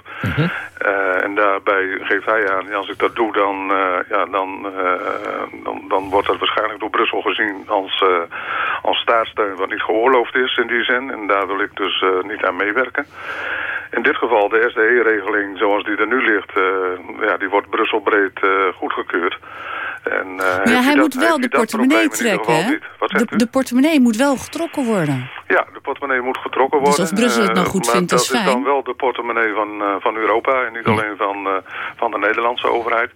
Speaker 23: Eh, en daarbij geeft hij aan, ja, als ik dat doe, dan, ja, dan, dan, dan wordt dat waarschijnlijk door Brussel gezien als, als staatssteun wat niet geoorloofd is in die zin. En daar wil ik dus niet aan meewerken. In dit geval de SDE-regeling zoals die er nu ligt, ja, die wordt Brusselbreed goedgekeurd. En, eh,
Speaker 2: ja, hij
Speaker 23: dat-
Speaker 2: moet wel de portemonnee trekken, hè? De, portemonnee moet wel getrokken worden.
Speaker 23: Ja, de portemonnee moet getrokken
Speaker 2: Dus
Speaker 23: worden.
Speaker 2: of Brussel het nou
Speaker 23: eh,
Speaker 2: goed vindt,
Speaker 23: dat
Speaker 2: is
Speaker 23: is dan
Speaker 2: fijn.
Speaker 23: wel de portemonnee van, eh, van Europa en niet alleen van, van de Nederlandse overheid.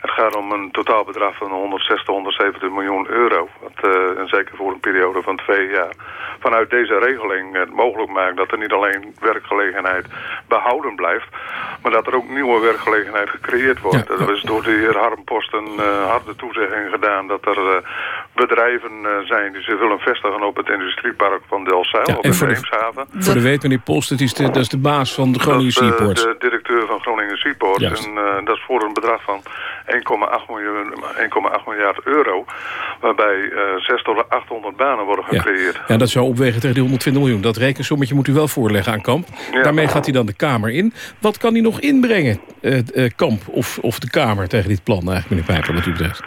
Speaker 23: Het gaat om een totaalbedrag van 160, 170 miljoen euro. Wat, eh, en zeker voor een periode van twee jaar. Vanuit deze regeling het mogelijk maakt dat er niet alleen werkgelegenheid behouden blijft. Maar dat er ook nieuwe werkgelegenheid gecreëerd wordt. Er is door de heer Harmpost een eh, harde toezegging gedaan dat er eh, bedrijven zijn die zich willen vestigen op het industriepark van Delfzijl. op
Speaker 3: en
Speaker 23: de
Speaker 3: voor de,
Speaker 23: Eemshaven.
Speaker 3: voor de weet, meneer Post, het is de, dat is de baas van de Groningen Seaports.
Speaker 23: de directeur van Groningen Seaport.
Speaker 3: Juist.
Speaker 23: En dat is voor een bedrag van 1,8 miljoen- 1,8 miljard euro. Waarbij eh 600 tot 800 banen worden gecreëerd.
Speaker 3: Ja, dat zou opwegen tegen die 120 miljoen. Dat rekensommetje moet u wel voorleggen aan Kamp. Daarmee gaat hij dan de Kamer in. Wat kan hij nog inbrengen, eh, eh, Kamp of, of de Kamer, tegen dit plan eigenlijk, meneer Pijper, wat u betreft?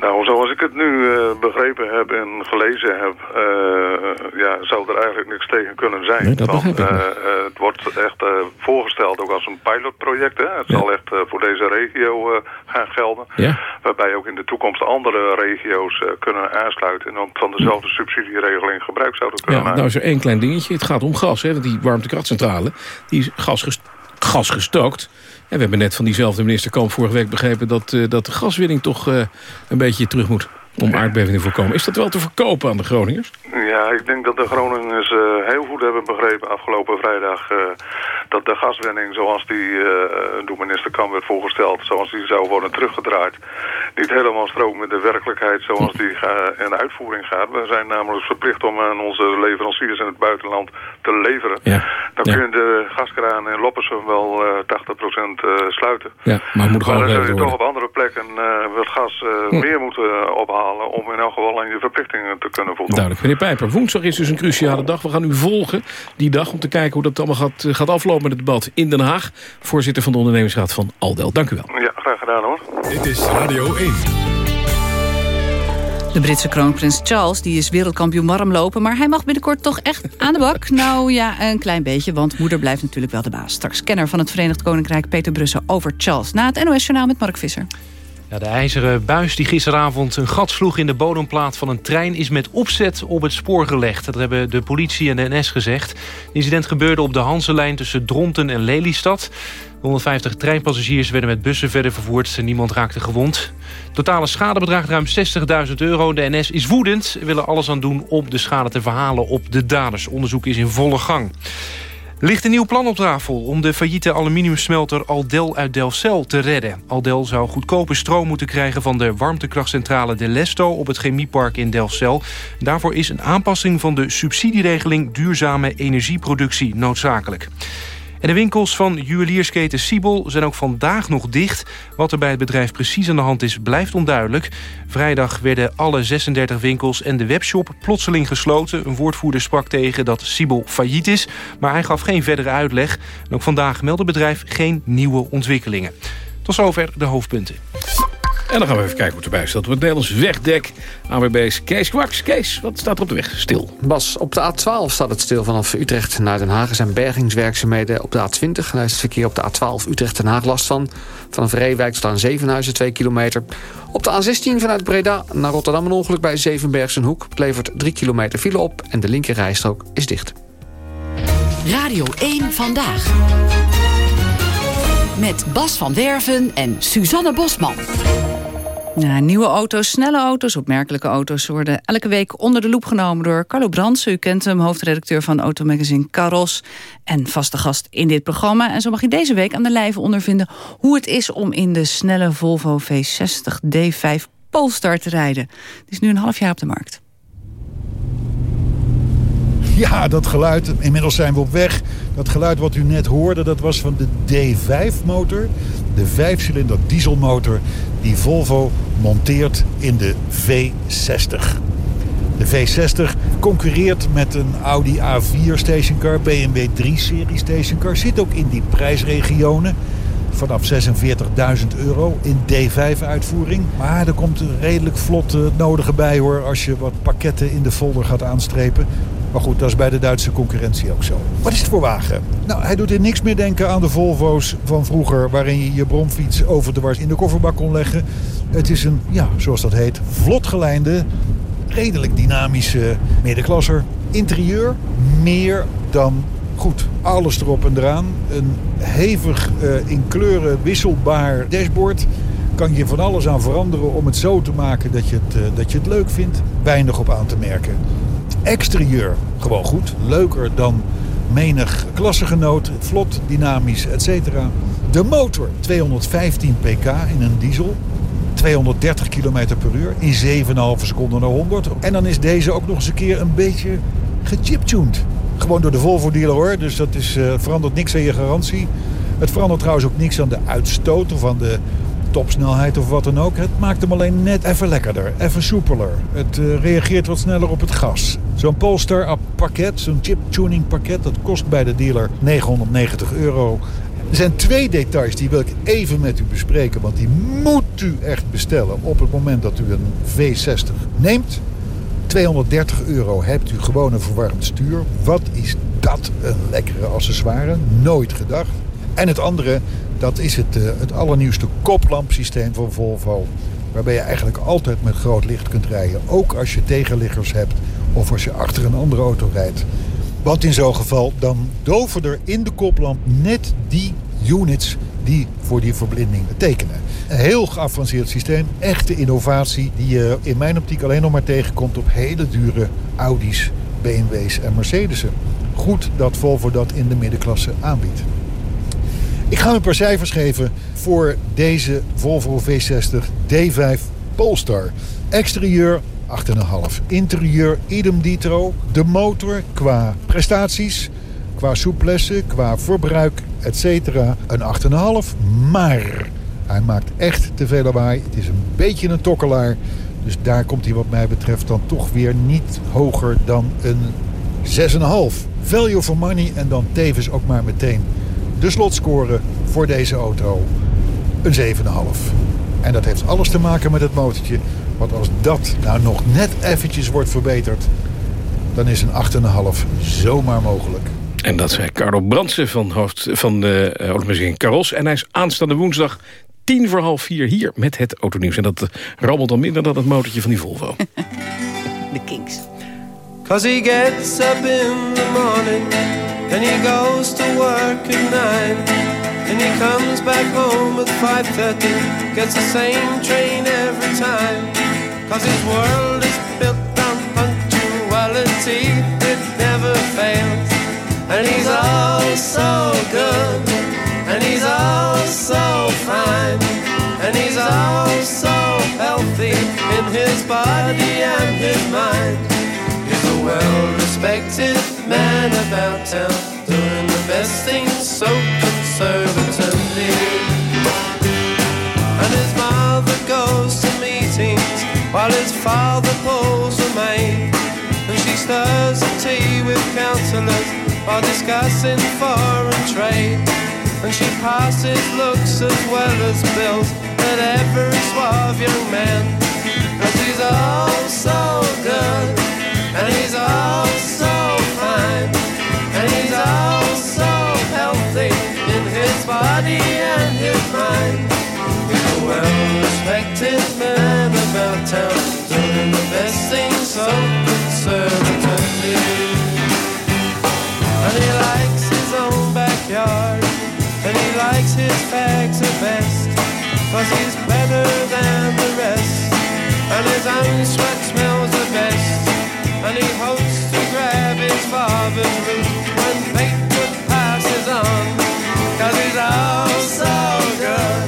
Speaker 23: Nou, zoals ik het nu eh, begrepen heb en gelezen heb, eh, ja, zou er eigenlijk niks tegen kunnen zijn.
Speaker 3: Nee, dat
Speaker 23: Want,
Speaker 3: begrijp ik
Speaker 23: eh, het wordt echt voorgesteld ook als een pilotproject. Hè? Het zal echt voor deze regio gaan gelden.
Speaker 3: Ja.
Speaker 23: Waarbij ook in de toekomst andere regio's kunnen aansluiten en ook van dezelfde subsidieregeling gebruik zouden kunnen maken.
Speaker 3: nou is er één klein dingetje. Het gaat om gas. Hè, die warmtekrachtcentrale die is gas, gas gestookt. En we hebben net van diezelfde minister Kamp vorige week begrepen... dat, eh, dat de gaswinning toch eh, een beetje terug moet om aardbevingen te voorkomen. Is dat wel te verkopen aan de Groningers?
Speaker 23: Ja, ik denk dat de Groningers eh, heel goed hebben begrepen afgelopen vrijdag... eh, dat de gaswinning zoals die eh, door minister Kamp werd voorgesteld... zoals die zou worden teruggedraaid... niet helemaal strookt met de werkelijkheid zoals die in uitvoering gaat. We zijn namelijk verplicht om aan onze leveranciers in het buitenland te leveren. Dan kun je de gaskraan in Loppersum wel eh 80% eh, sluiten.
Speaker 3: Ja, maar het moet gewoon
Speaker 23: dan toch op andere plekken wat gas
Speaker 3: Hm.
Speaker 23: meer moeten ophalen... om in elk geval aan je verplichtingen te kunnen voldoen.
Speaker 3: Duidelijk. Meneer Pijper, woensdag is dus een cruciale dag. We gaan u volgen die dag om te kijken hoe dat allemaal gaat, eh, gaat aflopen met het debat in Den Haag. Voorzitter van de ondernemingsraad van Aldel. Dank u wel.
Speaker 23: Ja, graag gedaan hoor.
Speaker 1: Dit is Radio 1.
Speaker 2: De Britse kroonprins Charles die is wereldkampioen warmlopen... maar hij mag binnenkort toch echt aan de bak? Nou ja, een klein beetje, want moeder blijft natuurlijk wel de baas. Straks kenner van het Verenigd Koninkrijk Peter Brussen over Charles... na het NOS-journaal met Mark Visser.
Speaker 4: De ijzeren buis die gisteravond een gat sloeg in de bodemplaat van een trein... is met opzet op het spoor gelegd. Dat hebben de politie en de NS gezegd. Het incident gebeurde op de Hanselijn tussen Dronten en Lelystad. 150 treinpassagiers werden met bussen verder vervoerd. Niemand raakte gewond. Totale schade bedraagt ruim 60.000 euro. De NS is woedend en willen alles aan doen om de schade te verhalen op de daders. Onderzoek is in volle gang. Ligt een nieuw plan op tafel om de failliete aluminiumsmelter Aldel uit Delfzijl te redden. Aldel zou goedkope stroom moeten krijgen van de warmtekrachtcentrale De Lesto op het chemiepark in Delfzijl. Daarvoor is een aanpassing van de subsidieregeling duurzame energieproductie noodzakelijk. De winkels van juweliersketen Siebel zijn ook vandaag nog dicht. Wat er bij het bedrijf precies aan de hand is, blijft onduidelijk. Vrijdag werden alle 36 winkels en de webshop plotseling gesloten. Een woordvoerder sprak tegen dat Siebel failliet is, maar hij gaf geen verdere uitleg. Ook vandaag meldt het bedrijf geen nieuwe ontwikkelingen. Tot zover de hoofdpunten.
Speaker 3: En dan gaan we even kijken hoe het erbij staat op het Nederlands wegdek. AWB's Kees Kwaks. Kees, wat staat er op de weg stil?
Speaker 24: Bas, op de A12 staat het stil vanaf Utrecht naar Den Haag. Er zijn bergingswerkzaamheden op de A20. Daar is het verkeer op de A12 Utrecht-Den Haag last van. Vanaf Reewijk staan Zevenhuizen 2 kilometer. Op de A16 vanuit Breda naar Rotterdam een ongeluk bij Zevenbergse Hoek. Het levert 3 kilometer file op en de linkerrijstrook is dicht.
Speaker 12: Radio 1 Vandaag. Met Bas van Werven en Suzanne Bosman.
Speaker 2: Nieuwe auto's, snelle auto's, opmerkelijke auto's... worden elke week onder de loep genomen door Carlo Brandsen. U kent hem, hoofdredacteur van automagazine Caros... en vaste gast in dit programma. En zo mag je deze week aan de lijve ondervinden... hoe het is om in de snelle Volvo V60 D5 Polestar te rijden. Het is nu een half jaar op de markt.
Speaker 25: Ja, dat geluid, inmiddels zijn we op weg. Dat geluid wat u net hoorde, dat was van de D5-motor. De vijfcilinder dieselmotor die Volvo monteert in de V60. De V60 concurreert met een Audi A4 stationcar, BMW 3-serie stationcar. Zit ook in die prijsregionen vanaf 46.000 euro in D5-uitvoering. Maar er komt redelijk vlot uh, nodige bij hoor... als je wat pakketten in de folder gaat aanstrepen. Maar goed, dat is bij de Duitse concurrentie ook zo. Wat is het voor wagen? Nou, hij doet in niks meer denken aan de Volvo's van vroeger... waarin je je bromfiets over de wars in de kofferbak kon leggen. Het is een, ja, zoals dat heet, vlot gelijnde... redelijk dynamische middenklasser. Interieur meer dan goed. Alles erop en eraan. Een hevig uh, in kleuren wisselbaar dashboard. Kan je van alles aan veranderen om het zo te maken dat je het, uh, dat je het leuk vindt. Weinig op aan te merken. Exterieur, gewoon goed. Leuker dan menig klassegenoot. Vlot, dynamisch, etc. De motor, 215 pk in een diesel. 230 km per uur in 7,5 seconden naar 100. En dan is deze ook nog eens een keer een beetje gechiptuned. Gewoon door de Volvo dealer hoor. Dus dat is, uh, verandert niks aan je garantie. Het verandert trouwens ook niks aan de uitstoot of aan de topsnelheid of wat dan ook. Het maakt hem alleen net even lekkerder, even soepeler. Het uh, reageert wat sneller op het gas. Zo'n Polestar pakket, zo'n chip tuning pakket, dat kost bij de dealer 990 euro. Er zijn twee details die wil ik even met u bespreken, want die moet u echt bestellen op het moment dat u een V60 neemt. 230 euro hebt u gewoon een verwarmd stuur. Wat is dat een lekkere accessoire? Nooit gedacht. En het andere, dat is het, uh, het allernieuwste koplampsysteem van Volvo. Waarbij je eigenlijk altijd met groot licht kunt rijden. Ook als je tegenliggers hebt of als je achter een andere auto rijdt. Want in zo'n geval, dan doven er in de koplamp net die units die voor die verblinding betekenen. Een heel geavanceerd systeem, echte innovatie die je in mijn optiek alleen nog maar tegenkomt op hele dure Audi's, BMW's en Mercedes'en. Goed dat Volvo dat in de middenklasse aanbiedt. Ik ga een paar cijfers geven voor deze Volvo V60 D5 Polestar. Exterieur 8,5. Interieur idem dito. De motor qua prestaties, qua souplesse, qua verbruik, etc. een 8,5. Maar hij maakt echt te veel lawaai. Het is een beetje een tokkelaar. Dus daar komt hij wat mij betreft dan toch weer niet hoger dan een 6,5. Value for money en dan tevens ook maar meteen de slotscore voor deze auto. Een 7,5. En dat heeft alles te maken met het motortje. Want als dat nou nog net eventjes wordt verbeterd... dan is een 8,5 zomaar mogelijk.
Speaker 3: En dat zei Carlo Brandsen van, hoofd, van de uh, Caros. En hij is aanstaande woensdag tien voor half vier hier met het autonieuws. En dat eh, rammelt dan minder dan het motortje van die Volvo.
Speaker 2: De Kings.
Speaker 26: Cause he gets up in the morning and he goes work at nine and he comes back home at 5.30 gets the same train every time. Cause his world is built on punctuality it never fails. And he's all so good and he's all so fine and he's all so healthy in his body and his mind. He's a well-respected man about town, doing the best things so conservatively. And his mother goes to meetings while his father pulls a maid. And she stirs the tea with counsellors while discussing foreign trade. And she passes looks as well as bills at every suave young man. Cause he's all so good. And he's all so fine. And he's all so healthy In his body and his mind. He's a well-respected man about town Doing the best things so conservatively. And he likes his own backyard. And he likes his fags the best Cause he's better than the rest. And his own sweat smells the best and he hopes to grab his father's root when fate passes on. Cause he's all so good,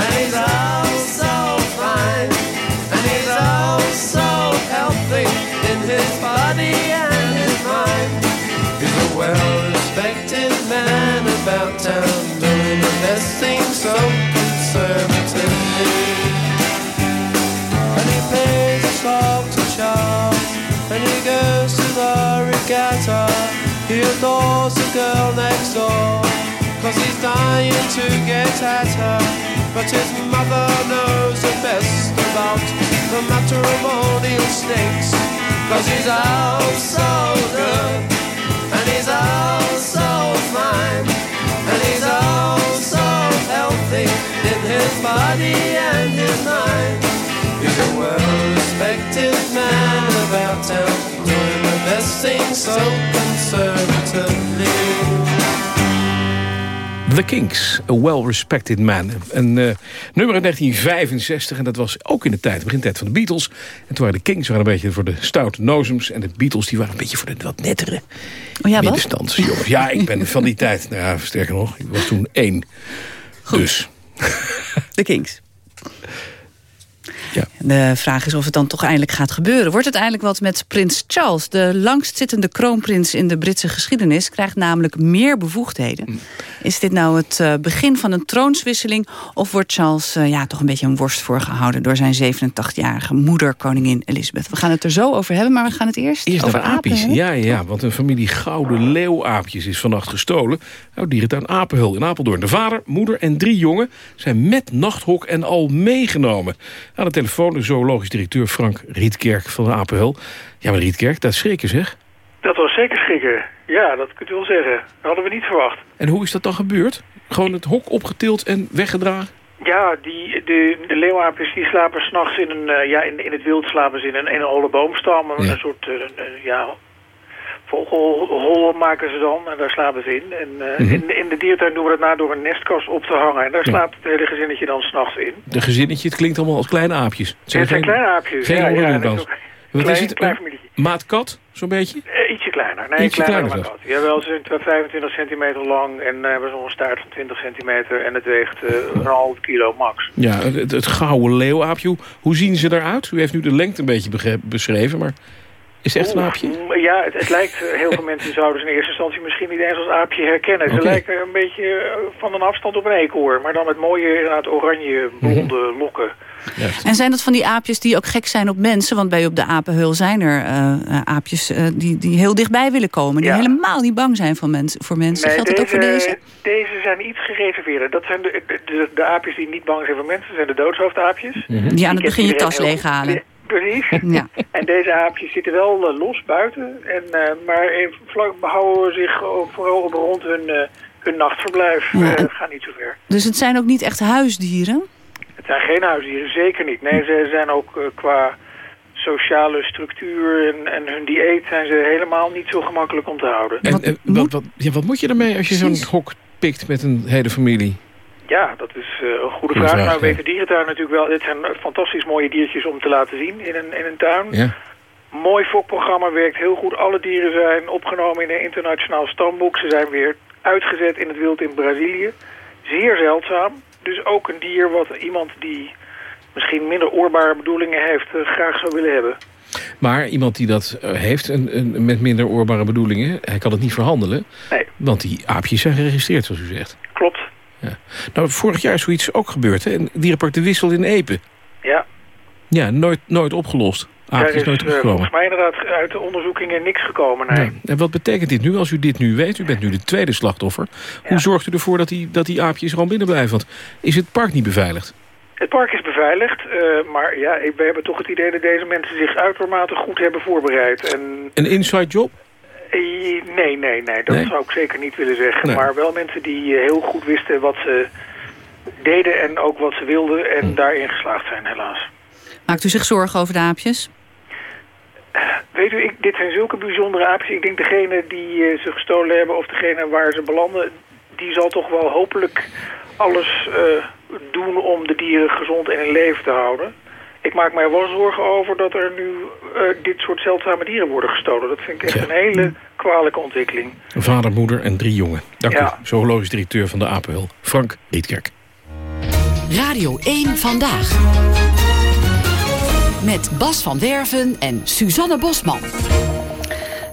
Speaker 26: and he's all so fine, and he's all so healthy in his body and his mind. He's a well-respected man about town, doing the best thing so conservatively. And he pays song to Charles regatta. He adores the girl next door, cause he's dying to get at her. But his mother knows the best about the matrimonial snakes, cause he's all so good, and he's all so fine, and he's all so healthy in his body and his mind. He's a well-respected man about town, doing the best things so conservatively.
Speaker 3: The Kinks, A Well-Respected Man. Een eh, nummer uit 1965 en dat was ook in de tijd, begintijd van de Beatles. En toen waren de Kings waren een beetje voor de stoute nozems... en de Beatles die waren een beetje voor de wat nettere
Speaker 2: Oh ja,
Speaker 3: middenstands. Ja, ik ben van die tijd. Nou ja, sterker nog, ik was toen één. Dus.
Speaker 2: De Kings. De vraag is of het dan toch eindelijk gaat gebeuren. Wordt het eindelijk wat met prins Charles? De langstzittende kroonprins in de Britse geschiedenis... krijgt namelijk meer bevoegdheden. Is dit nou het eh, begin van een troonswisseling... of wordt Charles eh, ja, toch een beetje een worst voorgehouden... door zijn 87-jarige moeder, koningin Elizabeth? We gaan het er zo over hebben, maar we gaan het eerst,
Speaker 3: Eerst
Speaker 2: over
Speaker 3: aapjes.
Speaker 2: hebben.
Speaker 3: Ja, ja, ja, want een familie gouden leeuwaapjes is vannacht gestolen. Uit dierentuin Apenhul in Apeldoorn. De vader, moeder en drie jongen zijn met nachthok en al meegenomen. Aan de telefoon de zoologisch directeur Frank Rietkerk van de Apenhul. Ja, maar Rietkerk, dat is schrikken zeg.
Speaker 27: Dat was zeker schrikken. Ja, dat kunt u wel zeggen. Dat hadden we niet verwacht.
Speaker 3: En hoe is dat dan gebeurd? Gewoon het hok opgetild en weggedragen?
Speaker 27: Ja, die, de, de leeuwaapjes die slapen s'nachts in een, eh, ja, in, in het wild slapen ze in een, in een oude boomstam. Een, een soort, eh, eh, ja, vogelhol maken ze dan en daar slapen ze in. En eh,
Speaker 3: Mhm.
Speaker 27: in, in de diertuin doen we dat na door een nestkast op te hangen. En daar
Speaker 3: Ja.
Speaker 27: slaapt het hele gezinnetje dan s'nachts in.
Speaker 3: De gezinnetje, het klinkt allemaal als kleine aapjes.
Speaker 27: Het zijn
Speaker 3: geen-
Speaker 27: kleine aapjes.
Speaker 3: Geen
Speaker 27: ja, ja,
Speaker 3: Wat
Speaker 27: klein,
Speaker 3: is het?
Speaker 27: klein.
Speaker 3: Maat kat, zo'n beetje?
Speaker 27: Eh, ietsje kleiner. Nee,
Speaker 3: Ietsje
Speaker 27: kleiner
Speaker 3: kleiner
Speaker 27: dan kat. Jawel, ze zijn twa- 25 centimeter lang en eh, hebben zo'n staart van 20 centimeter. En het weegt een half kilo max.
Speaker 3: Ja, het, het gouden leeuwaapje. Hoe, zien ze eruit? U heeft nu de lengte een beetje beschreven, maar is het echt een aapje?
Speaker 27: Ja, het, het lijkt, eh, heel veel mensen zouden ze in eerste instantie misschien niet eens als aapje herkennen. Ze lijken een beetje eh, van een afstand op een eekhoorn, maar dan met mooie, inderdaad, oranje, blonde lokken.
Speaker 2: En zijn dat van die aapjes die ook gek zijn op mensen? Want bij op de apenhul zijn er eh, aapjes die, die heel dichtbij willen komen. Die
Speaker 27: Ja.
Speaker 2: helemaal niet bang zijn van mensen, voor mensen. Geldt dat ook voor deze?
Speaker 27: Deze zijn iets gereserveerder. Dat zijn de, de, de, de aapjes die niet bang zijn voor mensen, zijn de doodshoofdaapjes.
Speaker 2: Die aan het begin je tas leeghalen.
Speaker 27: Precies.
Speaker 2: Ja.
Speaker 27: En deze aapjes zitten wel eh, los buiten. En, eh, maar in, vlak behouden zich ook vooral op rond hun, eh, hun nachtverblijf.
Speaker 2: Ja,
Speaker 27: Eh,
Speaker 2: en-
Speaker 27: ga niet zo ver.
Speaker 2: Dus het zijn ook niet echt huisdieren?
Speaker 27: Het zijn geen huisdieren, zeker niet. Nee, ze zijn ook qua sociale structuur en, en hun dieet zijn ze helemaal niet zo gemakkelijk om te houden.
Speaker 3: En, en wat, wat, ja, wat moet je ermee als je zo'n hok pikt met een hele familie?
Speaker 27: Ja, dat is eh, een goede vraag.
Speaker 3: vraag,
Speaker 27: nou,
Speaker 3: ja.
Speaker 27: weten dierentuin natuurlijk wel. Dit zijn fantastisch mooie diertjes om te laten zien in een, in een tuin.
Speaker 3: Ja.
Speaker 27: Mooi fokprogramma, werkt heel goed. Alle dieren zijn opgenomen in een internationaal stamboek. Ze zijn weer uitgezet in het wild in Brazilië. Zeer zeldzaam. Dus ook een dier wat iemand die misschien minder oorbare bedoelingen heeft... eh, graag zou willen hebben.
Speaker 3: Maar iemand die dat eh, heeft een, een, met minder oorbare bedoelingen... hij kan het niet verhandelen.
Speaker 27: Nee.
Speaker 3: Want die aapjes zijn geregistreerd, zoals u zegt.
Speaker 27: Klopt.
Speaker 3: Ja. Nou, vorig jaar is zoiets ook gebeurd. Hè? Een dierenpark De Wissel in Epen.
Speaker 27: Ja,
Speaker 3: Ja, nooit, nooit opgelost. Aapjes
Speaker 27: is
Speaker 3: nooit
Speaker 27: eh,
Speaker 3: teruggekomen.
Speaker 27: volgens mij inderdaad uit de onderzoekingen niks gekomen. Nee.
Speaker 3: En wat betekent dit nu, als u dit nu weet? U bent nu de tweede slachtoffer. Hoe zorgt u ervoor dat die, dat die aapjes gewoon binnen blijven? Want is het park niet beveiligd?
Speaker 27: Het park is beveiligd, eh, maar ja, we hebben toch het idee dat deze mensen zich uitermate goed hebben voorbereid. En
Speaker 3: Een inside job?
Speaker 27: Eh, nee, nee, nee, dat
Speaker 3: Nee?
Speaker 27: zou ik zeker niet willen zeggen.
Speaker 3: Nee.
Speaker 27: Maar wel mensen die eh, heel goed wisten wat ze deden en ook wat ze wilden en
Speaker 3: Hm.
Speaker 27: daarin geslaagd zijn helaas.
Speaker 2: Maakt u zich zorgen over de aapjes?
Speaker 27: Weet u, ik, dit zijn zulke bijzondere aapjes. Ik denk degene die eh, ze gestolen hebben of degene waar ze belanden... die zal toch wel hopelijk alles eh, doen om de dieren gezond en in leven te houden. Ik maak mij wel zorgen over dat er nu eh, dit soort zeldzame dieren worden gestolen. Dat vind ik echt een hele kwalijke ontwikkeling.
Speaker 3: Een vader, moeder en drie jongen. Dank
Speaker 27: Ja.
Speaker 3: u, zoologisch directeur van de Apenhul, Frank Rietkerk.
Speaker 12: Radio 1 Vandaag. Met Bas van Werven en Suzanne Bosman.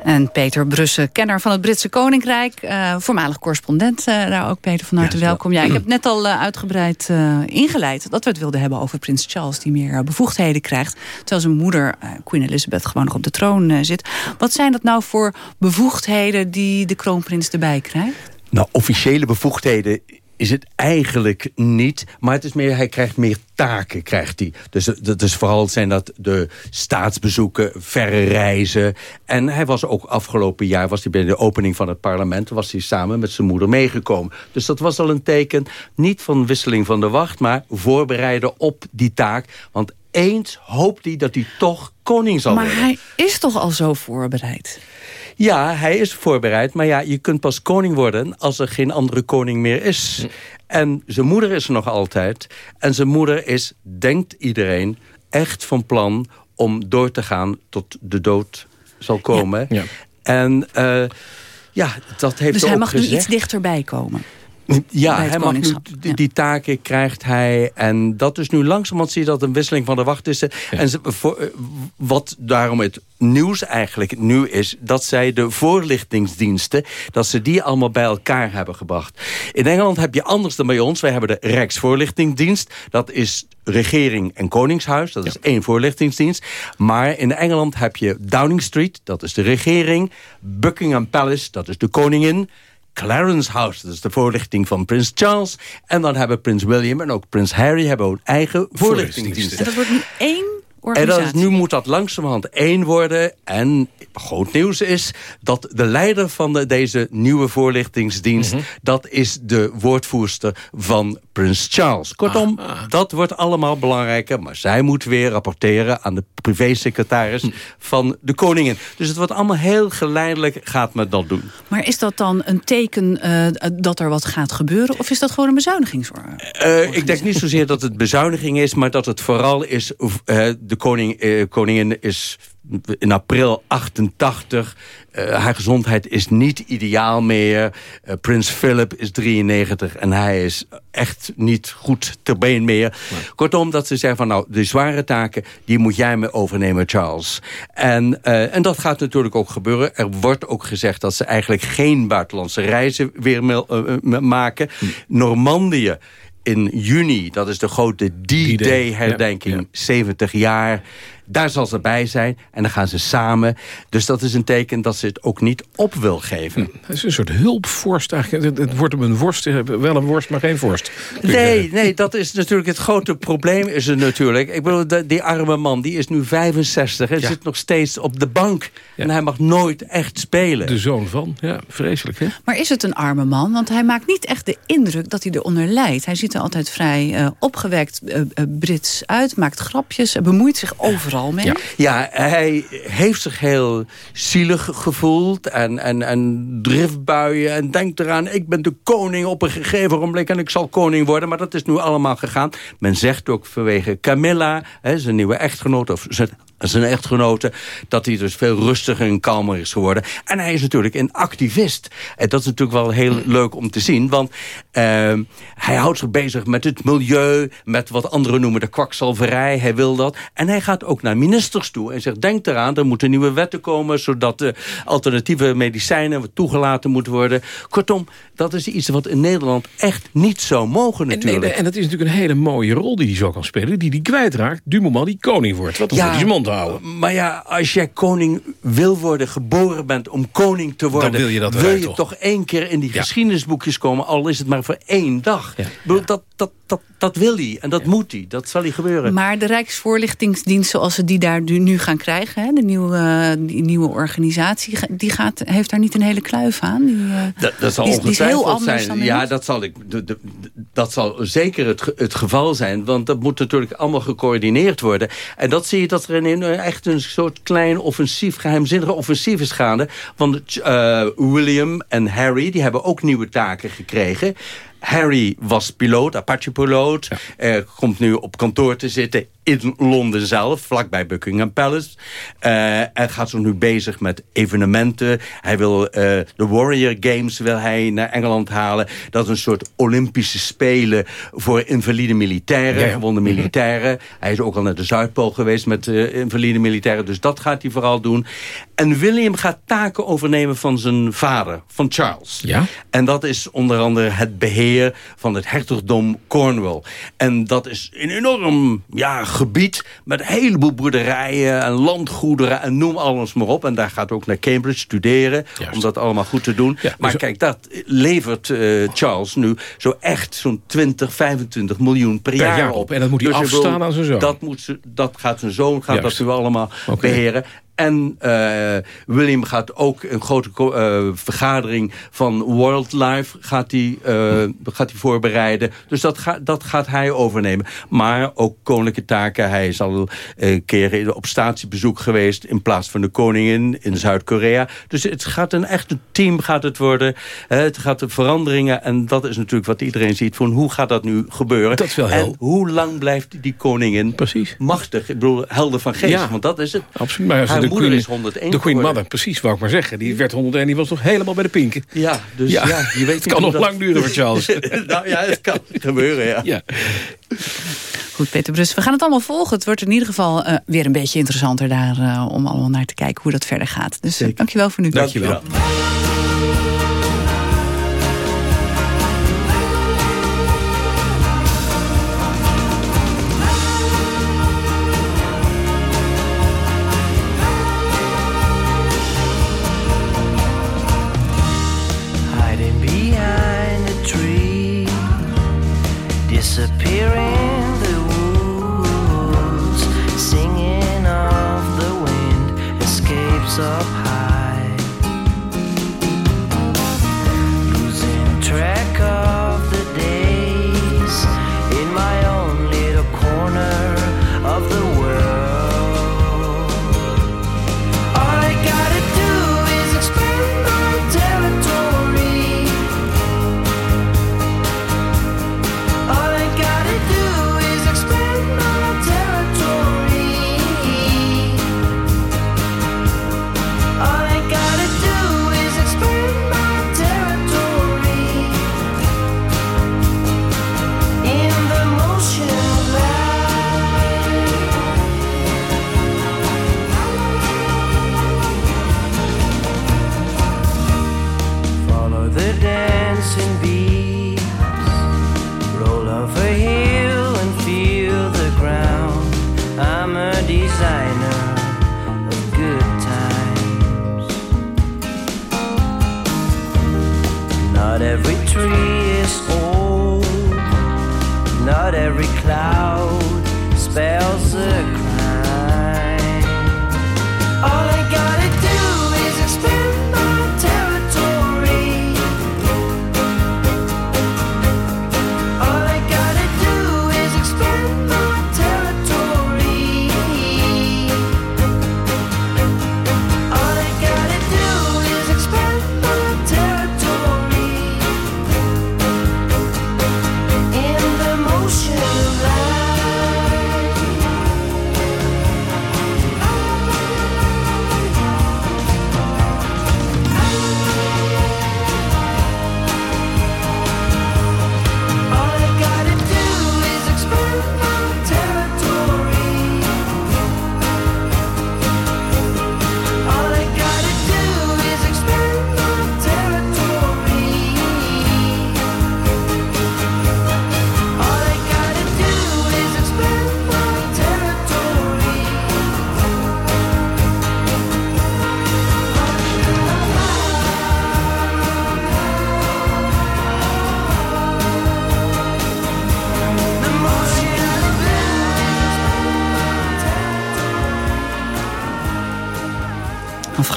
Speaker 2: En Peter Brussen, kenner van het Britse Koninkrijk. eh, voormalig correspondent eh, daar ook. Peter, van harte welkom. Ja, ik heb net al eh, uitgebreid ingeleid dat we het wilden hebben over prins Charles... die meer bevoegdheden krijgt. Terwijl zijn moeder, Queen Elizabeth, gewoon nog op de troon zit. Wat zijn dat nou voor bevoegdheden die de kroonprins erbij krijgt?
Speaker 28: Nou, officiële bevoegdheden is het eigenlijk niet. Maar het is meer, hij krijgt meer taken. Krijgt hij. Dus, dus vooral zijn dat de staatsbezoeken, verre reizen. En hij was ook afgelopen jaar, was hij bij de opening van het parlement... was hij samen met zijn moeder meegekomen. Dus dat was al een teken, niet van wisseling van de wacht... maar voorbereiden op die taak. Want eens hoopt hij dat hij toch koning zal
Speaker 2: maar
Speaker 28: worden.
Speaker 2: hij is toch al zo voorbereid?
Speaker 28: Ja, hij is voorbereid. Maar ja, je kunt pas koning worden als er geen andere koning meer is. En zijn moeder is er nog altijd. En zijn moeder is, denkt iedereen, echt van plan om door te gaan tot de dood zal komen. En eh, ja, dat heeft
Speaker 2: dus
Speaker 28: hij
Speaker 2: mag nu
Speaker 28: gezegd.
Speaker 2: iets dichterbij komen.
Speaker 28: Ja,
Speaker 2: bij het
Speaker 28: hij mag nu,
Speaker 2: koningschap.
Speaker 28: die, die taken krijgt hij. En dat is nu langzamerhand zie je dat een wisseling van de wacht is. En ze, voor, eh, wat daarom het nieuws eigenlijk nu is... dat zij de voorlichtingsdiensten... dat ze die allemaal bij elkaar hebben gebracht. In Engeland heb je anders dan bij ons. Wij hebben de Rijksvoorlichtingsdienst. Dat is regering en koningshuis. Dat is één voorlichtingsdienst. Maar in Engeland heb je Downing Street. Dat is de regering. Buckingham Palace. Dat is de koningin. Clarence House, dat is de voorlichting van prins Charles. En dan hebben prins William en ook prins Harry... hebben ook eigen voorlichtingsdiensten.
Speaker 2: En dat wordt nu één
Speaker 28: En dat nu moet dat langzamerhand één worden. En groot nieuws is dat de leider van de, deze nieuwe voorlichtingsdienst... dat is de woordvoerster van prins Charles. Kortom, dat wordt allemaal belangrijker. Maar zij moet weer rapporteren aan de privésecretaris van de koningin. Dus het wordt allemaal heel geleidelijk gaat men dat doen.
Speaker 2: Maar is dat dan een teken eh, dat er wat gaat gebeuren? Of is dat gewoon een bezuinigingsorg?
Speaker 28: Eh, ik denk niet zozeer dat het bezuiniging is, maar dat het vooral is... eh, de koning, eh, koningin is in april 88. Eh, haar gezondheid is niet ideaal meer. Eh, Prins Philip is 93 en hij is echt niet goed ter been meer. Kortom, dat ze zeggen van nou, de zware taken... die moet jij me overnemen, Charles. En, en dat gaat natuurlijk ook gebeuren. Er wordt ook gezegd dat ze eigenlijk geen buitenlandse reizen weer maken. Normandië in juni, dat is de grote D-Day-herdenking, 70 jaar. Daar zal ze bij zijn en dan gaan ze samen. Dus dat is een teken dat ze het ook niet op wil geven.
Speaker 3: Het is een soort hulpvorst eigenlijk. Het, het wordt hem een worst, eh, wel een worst, maar geen vorst.
Speaker 28: Nee, nee, dat is natuurlijk het grote probleem is er natuurlijk. Ik bedoel, de- die arme man, die is nu 65 en
Speaker 3: Ja.
Speaker 28: zit nog steeds op de bank. En hij mag nooit echt spelen.
Speaker 3: De zoon van, ja, vreselijk hè?
Speaker 2: Maar is het een arme man? Want hij maakt niet echt de indruk dat hij eronder lijdt. Hij ziet er altijd vrij eh, opgewekt eh, Brits uit, maakt grapjes... bemoeit zich overal mee.
Speaker 28: Ja, hij heeft zich heel zielig gevoeld en, en, en driftbuien. En denkt eraan, ik ben de koning op een gegeven moment en ik zal koning worden. Maar dat is nu allemaal gegaan. Men zegt ook vanwege Camilla, hè, zijn nieuwe echtgenote... of zijn, zijn echtgenote, dat hij dus veel rustiger en kalmer is geworden. En hij is natuurlijk een activist. En dat is natuurlijk wel heel leuk om te zien. Want ehm, hij houdt zich bezig met het milieu... met wat anderen noemen de kwakzalverij. Hij wil dat. En hij gaat ook naar ministers toe en zegt... denk eraan, er moeten nieuwe wetten komen... zodat de alternatieve medicijnen toegelaten moeten worden. Kortom, dat is iets wat in Nederland echt niet zou mogen
Speaker 3: En,
Speaker 28: natuurlijk.
Speaker 3: nee, en dat is natuurlijk een hele mooie rol die hij zo kan spelen. Die hij kwijtraakt, du moment die koning wordt. Wat hij zijn mond houden.
Speaker 28: Maar ja, als jij koning wil worden, geboren bent om koning te worden...
Speaker 3: wil je dat
Speaker 28: wil je
Speaker 3: toch?
Speaker 28: toch één keer in die geschiedenisboekjes komen... al is het maar voor één dag. Bedoel, Dat, dat, dat, dat wil hij en dat moet hij. Dat zal hij gebeuren.
Speaker 2: Maar de Rijksvoorlichtingsdienst zoals ze die daar nu- gaan krijgen... Hè, de nieuwe, die nieuwe organisatie, ga- die gaat, heeft daar niet een hele kluif aan. Die, eh,
Speaker 28: Dat, dat zal
Speaker 2: die die
Speaker 28: ongetwijfeld zijn. Ja, dat zal, ik, de- de- dat zal zeker het, het geval zijn. Want dat moet natuurlijk allemaal gecoördineerd worden. En dat zie je dat er een, echt een soort klein offensief, geheimzinnig offensief is gaande. Want eh, William en Harry, die hebben ook nieuwe taken gekregen. Harry was piloot, Apache-piloot. Eh, komt nu op kantoor te zitten in Londen zelf, vlakbij Buckingham Palace. Eh, en gaat zo nu bezig met evenementen. Hij wil eh, de Warrior Games wil hij naar Engeland halen. Dat is een soort Olympische Spelen voor invalide militairen,
Speaker 3: Ja,
Speaker 28: gewonde militairen. Hij is ook al naar de Zuidpool geweest met eh, invalide militairen. Dus dat gaat hij vooral doen. En William gaat taken overnemen van zijn vader, van Charles.
Speaker 3: Ja?
Speaker 28: En dat is onder andere het beheer van het hertogdom Cornwall. En dat is een enorm ja, gebied met een heleboel boerderijen en landgoederen en noem alles maar op. En daar gaat ook naar Cambridge studeren om dat allemaal goed te doen. maar kijk, dat levert eh, Charles nu zo echt zo'n 20, 25 miljoen per,
Speaker 3: Per
Speaker 28: jaar,
Speaker 3: jaar op. En dat moet hij
Speaker 28: ik
Speaker 3: afstaan aan zijn zoon.
Speaker 28: Dat, moet ze, dat gaat zijn zoon gaat
Speaker 3: Juist.
Speaker 28: dat nu allemaal beheren. En eh, William gaat ook een grote eh, vergadering van Wildlife gaat hij, eh, gaat hij voorbereiden. Dus dat, ga, dat gaat hij overnemen. Maar ook koninklijke taken. Hij is al een keer op statiebezoek geweest... in plaats van de koningin in Zuid-Korea. Dus het gaat een echt een team gaat het worden. Het gaat de veranderingen. En dat is natuurlijk wat iedereen ziet. Van hoe gaat dat nu gebeuren?
Speaker 3: Dat is wel
Speaker 28: en
Speaker 3: heel-
Speaker 28: hoe lang blijft die koningin
Speaker 3: Precies.
Speaker 28: machtig? Ik bedoel, helder van geest.
Speaker 3: Ja.
Speaker 28: Want dat is het.
Speaker 3: Absoluut. Maar als
Speaker 28: Haar
Speaker 3: de
Speaker 28: moeder
Speaker 3: queen,
Speaker 28: is 101
Speaker 3: De Queen
Speaker 28: geworden.
Speaker 3: Mother, precies, wou ik maar zeggen. Die werd 101, die was toch helemaal bij de pinken.
Speaker 28: Ja, dus ja, je weet
Speaker 3: het kan nog lang duren voor Charles.
Speaker 28: nou ja, het kan gebeuren, ja.
Speaker 3: ja.
Speaker 2: Goed, Peter Brus, we gaan het allemaal volgen. Het wordt in ieder geval eh, weer een beetje interessanter daar... eh, om allemaal naar te kijken hoe dat verder gaat. Dus eh, dankjewel voor nu.
Speaker 3: Dankjewel.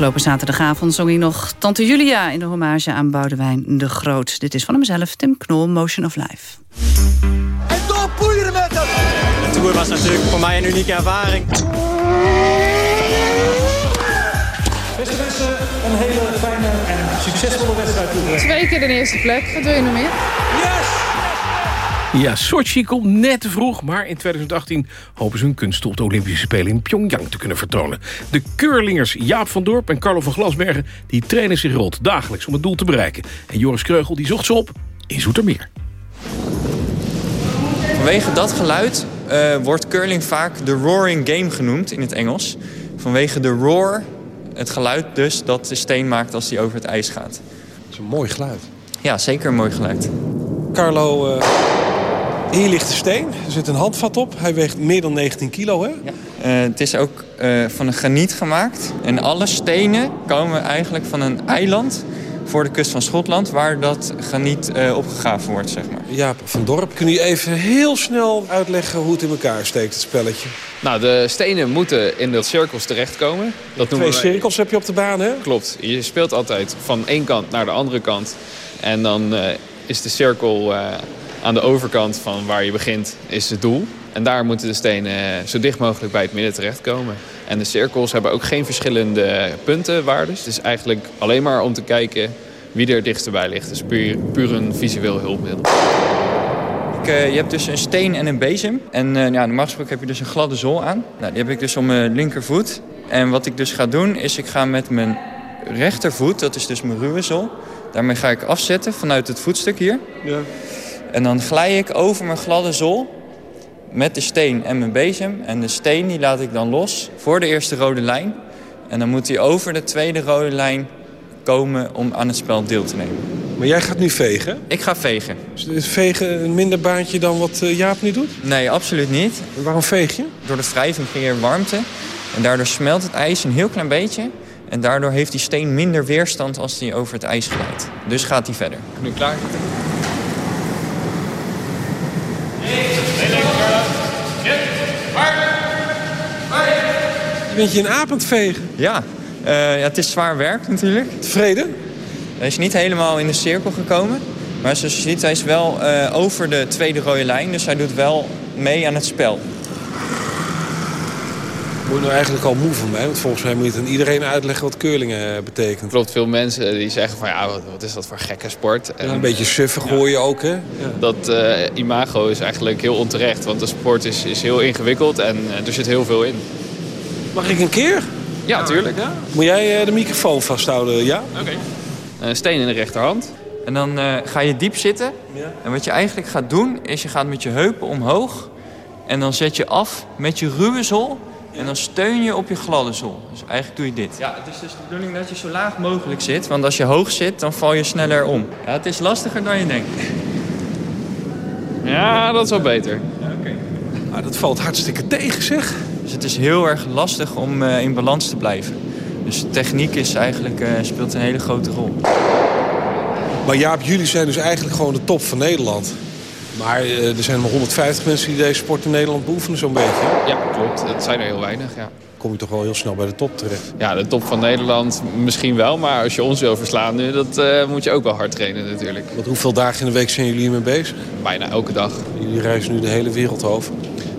Speaker 2: Afgelopen zaterdagavond zong hij nog Tante Julia... in de hommage aan Boudewijn de Groot. Dit is van hemzelf, Tim Knol, Motion of Life.
Speaker 29: En doorpoeieren met hem! De Tour was natuurlijk voor mij een unieke ervaring.
Speaker 30: Beste mensen, een hele fijne en succesvolle wedstrijd toe.
Speaker 31: Twee keer de eerste plek. Wat wil je nog meer?
Speaker 3: Ja, Sochi komt net te vroeg, maar in 2018 hopen ze hun kunst op de Olympische Spelen in Pyongyang te kunnen vertonen. De curlingers Jaap van Dorp en Carlo van Glasbergen die trainen zich rot dagelijks om het doel te bereiken. En Joris Kreugel die zocht ze op in Zoetermeer.
Speaker 32: Vanwege dat geluid eh, wordt curling vaak de roaring game genoemd in het Engels. Vanwege de roar, het geluid dus dat de steen maakt als die over het ijs gaat. Dat
Speaker 33: is een mooi geluid.
Speaker 32: Ja, zeker een mooi geluid.
Speaker 33: Carlo, eh, hier ligt de steen. Er zit een handvat op. Hij weegt meer dan 19 kilo, hè?
Speaker 32: Eh, het is ook eh, van een graniet gemaakt. En alle stenen komen eigenlijk van een eiland voor de kust van Schotland... waar dat graniet eh, opgegraven wordt, zeg maar.
Speaker 33: Jaap van Dorp, kun je even heel snel uitleggen hoe het in elkaar steekt, het spelletje?
Speaker 28: Nou, de stenen moeten in de cirkels terechtkomen. Dat
Speaker 33: Twee
Speaker 28: wij-
Speaker 33: cirkels heb je op de baan, hè?
Speaker 28: Klopt. Je speelt altijd van één kant naar de andere kant. En dan eh, is de cirkel eh, aan de overkant van waar je begint, is het doel. En daar moeten de stenen eh, zo dicht mogelijk bij het midden terechtkomen. En de cirkels hebben ook geen verschillende puntenwaardes. Het is eigenlijk alleen maar om te kijken wie er het dichtst bij ligt. Dus puur, puur een visueel hulpmiddel.
Speaker 32: Ik, eh, je hebt dus een steen en een bezem. En eh, ja, normaal gesproken heb je dus een gladde zool aan. Nou, die heb ik dus om mijn linkervoet. En wat ik dus ga doen, is ik ga met mijn rechtervoet, dat is dus mijn ruwe zool... daarmee ga ik afzetten vanuit het voetstuk hier.
Speaker 33: Ja.
Speaker 32: En dan glij ik over mijn gladde zool met de steen en mijn bezem. En de steen die laat ik dan los voor de eerste rode lijn. En dan moet hij over de tweede rode lijn komen om aan het spel deel te nemen.
Speaker 33: Maar jij gaat nu vegen?
Speaker 32: Ik ga vegen.
Speaker 33: Is vegen een minder baantje dan wat eh, Jaap nu doet?
Speaker 32: Nee, absoluut niet.
Speaker 33: Waarom veeg je?
Speaker 32: Door de wrijving creëer warmte. En daardoor smelt het ijs een heel klein beetje. En daardoor heeft die steen minder weerstand als die over het ijs glijdt. Dus gaat hij verder.
Speaker 28: Nu klaar
Speaker 33: Je bent je een aap aan het vegen?
Speaker 32: Ja, eh, ja het is zwaar werk natuurlijk.
Speaker 33: Tevreden?
Speaker 32: Hij is niet helemaal in de cirkel gekomen. Maar zoals je ziet, hij is wel eh, over de tweede rode lijn. Dus hij doet wel mee aan het spel.
Speaker 33: Word je nou eigenlijk al moe van mij? Want volgens mij moet je het aan iedereen uitleggen wat curlingen eh, betekent.
Speaker 28: Klopt, veel mensen die zeggen van ja, wat, wat is dat voor gekke sport?
Speaker 33: Ja, een beetje suffig hoor je ook, hè?
Speaker 28: Dat eh, imago is eigenlijk heel onterecht, want de sport is, is heel ingewikkeld en eh, er zit heel veel in.
Speaker 33: Mag ik een keer?
Speaker 28: Ja, tuurlijk.
Speaker 33: Moet jij eh, de microfoon vasthouden, ja?
Speaker 28: Oké. Een steen in de rechterhand.
Speaker 32: En dan eh, ga je diep zitten. En wat je eigenlijk gaat doen, is je gaat met je heupen omhoog. En dan zet je af met je ruwe zool. En dan steun je op je gladde zool. Dus eigenlijk doe je dit. Ja, het is dus de bedoeling dat je zo laag mogelijk zit. Want als je hoog zit, dan val je sneller om. Ja, het is lastiger dan je denkt.
Speaker 28: Ja, dat is wel beter.
Speaker 33: Ah, dat valt hartstikke tegen, zeg.
Speaker 32: Dus het is heel erg lastig om eh, in balans te blijven. Dus techniek is eigenlijk, eh, speelt een hele grote rol.
Speaker 33: Maar Jaap, jullie zijn dus eigenlijk gewoon de top van Nederland. Maar eh, er zijn maar 150 mensen die deze sport in Nederland beoefenen zo'n beetje.
Speaker 28: Ja, klopt. Het zijn er heel weinig, ja.
Speaker 33: Kom je toch wel heel snel bij de top terecht.
Speaker 28: Ja, de top van Nederland misschien wel, maar als je ons wil verslaan nu, dat eh, moet je ook wel hard trainen natuurlijk.
Speaker 33: Want hoeveel dagen in de week zijn jullie hiermee bezig?
Speaker 28: Bijna elke dag.
Speaker 33: Jullie reizen nu de hele wereld over.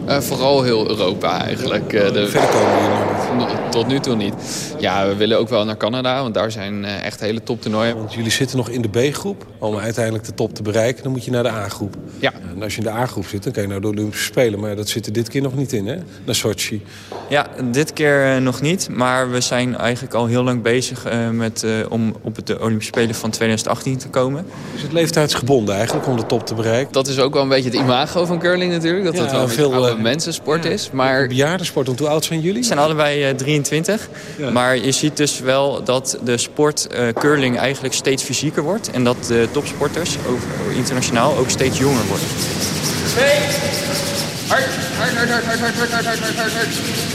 Speaker 28: Eh, vooral heel Europa eigenlijk. Eh, de...
Speaker 33: Verder komen jullie nog
Speaker 28: niet? Tot nu toe niet. Ja, we willen ook wel naar Canada, want daar zijn eh, echt hele toptoernooien.
Speaker 33: Want jullie zitten nog in de B-groep. Om uiteindelijk de top te bereiken, dan moet je naar de A-groep.
Speaker 28: Ja.
Speaker 33: En als je in de A-groep zit, dan kan je naar de Olympische Spelen. Maar dat zit er dit keer nog niet in, hè? Naar Sochi.
Speaker 32: Ja, dit keer nog niet. Maar we zijn eigenlijk al heel lang bezig eh, met, eh, om op de Olympische Spelen van 2018 te komen.
Speaker 33: Is het leeftijdsgebonden eigenlijk om de top te bereiken?
Speaker 28: Dat is ook wel een beetje het imago van curling natuurlijk. Dat
Speaker 33: Ja,
Speaker 28: het wel
Speaker 33: veel,
Speaker 28: mensensport is. Maar
Speaker 33: Bejaardensport, want hoe oud zijn jullie?
Speaker 32: We zijn allebei eh, 23. Maar je ziet dus wel dat de sport eh, curling eigenlijk steeds fysieker wordt. En dat de topsporters over, internationaal ook steeds jonger worden.
Speaker 28: Hard, hard, hard, hard, hard, hard, hard, hard, hard, hard, hard.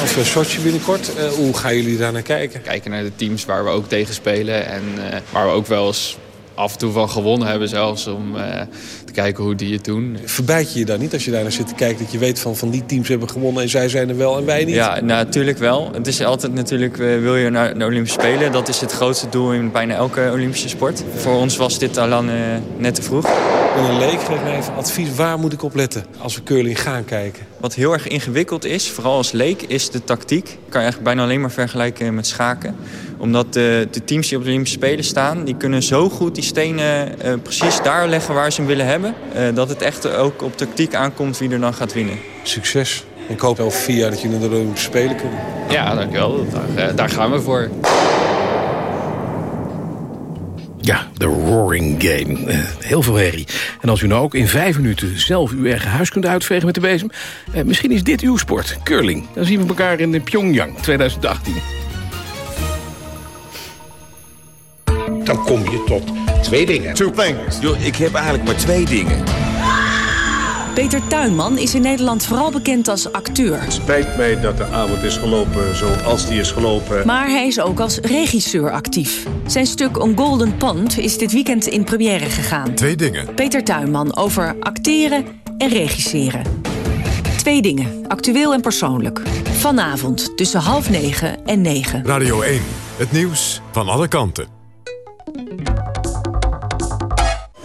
Speaker 33: Als we Sochi binnenkort, eh, hoe gaan jullie daar naar kijken?
Speaker 28: Kijken naar de teams waar we ook tegen spelen. En eh, waar we ook wel eens af en toe van gewonnen hebben zelfs. Om eh, te kijken hoe die het doen.
Speaker 33: Verbijt je je daar niet als je daar naar zit te kijken... dat je weet van, van die teams hebben gewonnen en zij zijn er wel en wij niet?
Speaker 32: Ja, nou, natuurlijk wel. Het is altijd natuurlijk, eh, wil je naar de Olympische Spelen. Dat is het grootste doel in bijna elke Olympische sport. Voor ons was dit al lang eh, net te vroeg.
Speaker 33: Ik ben een leek, geef mij even advies. Waar moet ik op letten als we curling gaan kijken?
Speaker 32: Wat heel erg ingewikkeld is, vooral als leek, is de tactiek. Kan je eigenlijk bijna alleen maar vergelijken met schaken. Omdat de, de teams die op de Olympische Spelen staan... die kunnen zo goed die stenen eh, precies daar leggen waar ze hem willen hebben... eh, dat het echt ook op tactiek aankomt wie er dan gaat winnen.
Speaker 33: Succes. Ik hoop over vier jaar dat jullie naar de Olympische Spelen kunnen.
Speaker 28: Ja, dankjewel. Daar, eh, daar gaan we voor.
Speaker 3: Ja, de Roaring Game. Heel veel herrie. En als u nou ook in vijf minuten zelf uw eigen huis kunt uitvegen met de bezem... Eh, misschien is dit uw sport, curling. Dan zien we elkaar in Pyongyang 2018.
Speaker 20: Dan kom je tot twee dingen. Two things. Yo, ik heb eigenlijk maar twee dingen.
Speaker 12: Peter Tuinman is in Nederland vooral bekend als acteur.
Speaker 20: Het spijt mij dat de avond is gelopen zoals die is gelopen.
Speaker 12: Maar hij is ook als regisseur actief. Zijn stuk On Golden Pond is dit weekend in première gegaan.
Speaker 9: Twee dingen.
Speaker 12: Peter Tuinman over acteren en regisseren. Twee dingen, actueel en persoonlijk. Vanavond tussen half negen en negen.
Speaker 9: Radio 1. Het nieuws van alle kanten.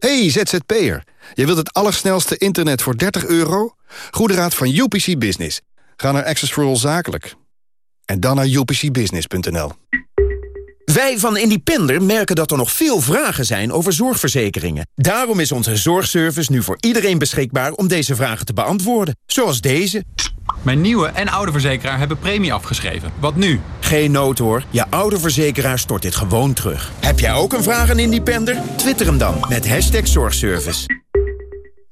Speaker 25: Hey ZZP'er, je wilt het allersnelste internet voor 30 euro? Goede raad van UPC Business. Ga naar Access for All Zakelijk. En dan naar upcbusiness.nl.
Speaker 34: Wij van Independer merken dat er nog veel vragen zijn over zorgverzekeringen. Daarom is onze zorgservice nu voor iedereen beschikbaar om deze vragen te beantwoorden. Zoals deze.
Speaker 35: Mijn nieuwe en oude verzekeraar hebben premie afgeschreven. Wat nu?
Speaker 34: Geen nood hoor, je oude verzekeraar stort dit gewoon terug. Heb jij ook een vraag aan Independer? Twitter hem dan met hashtag zorgservice.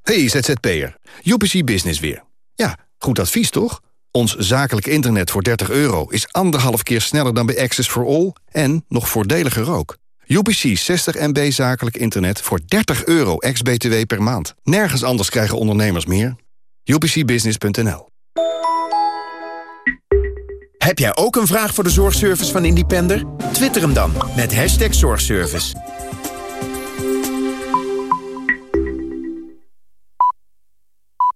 Speaker 25: Hey ZZP'er, UPC Business weer. Ja, goed advies toch? Ons zakelijk internet voor 30 euro is anderhalf keer sneller dan bij Access for All... en nog voordeliger ook. UPC 60 MB zakelijk internet voor 30 euro ex-BTW per maand. Nergens anders krijgen ondernemers meer. UPCbusiness.nl
Speaker 34: Heb jij ook een vraag voor de zorgservice van Independer? Twitter hem dan met hashtag zorgservice.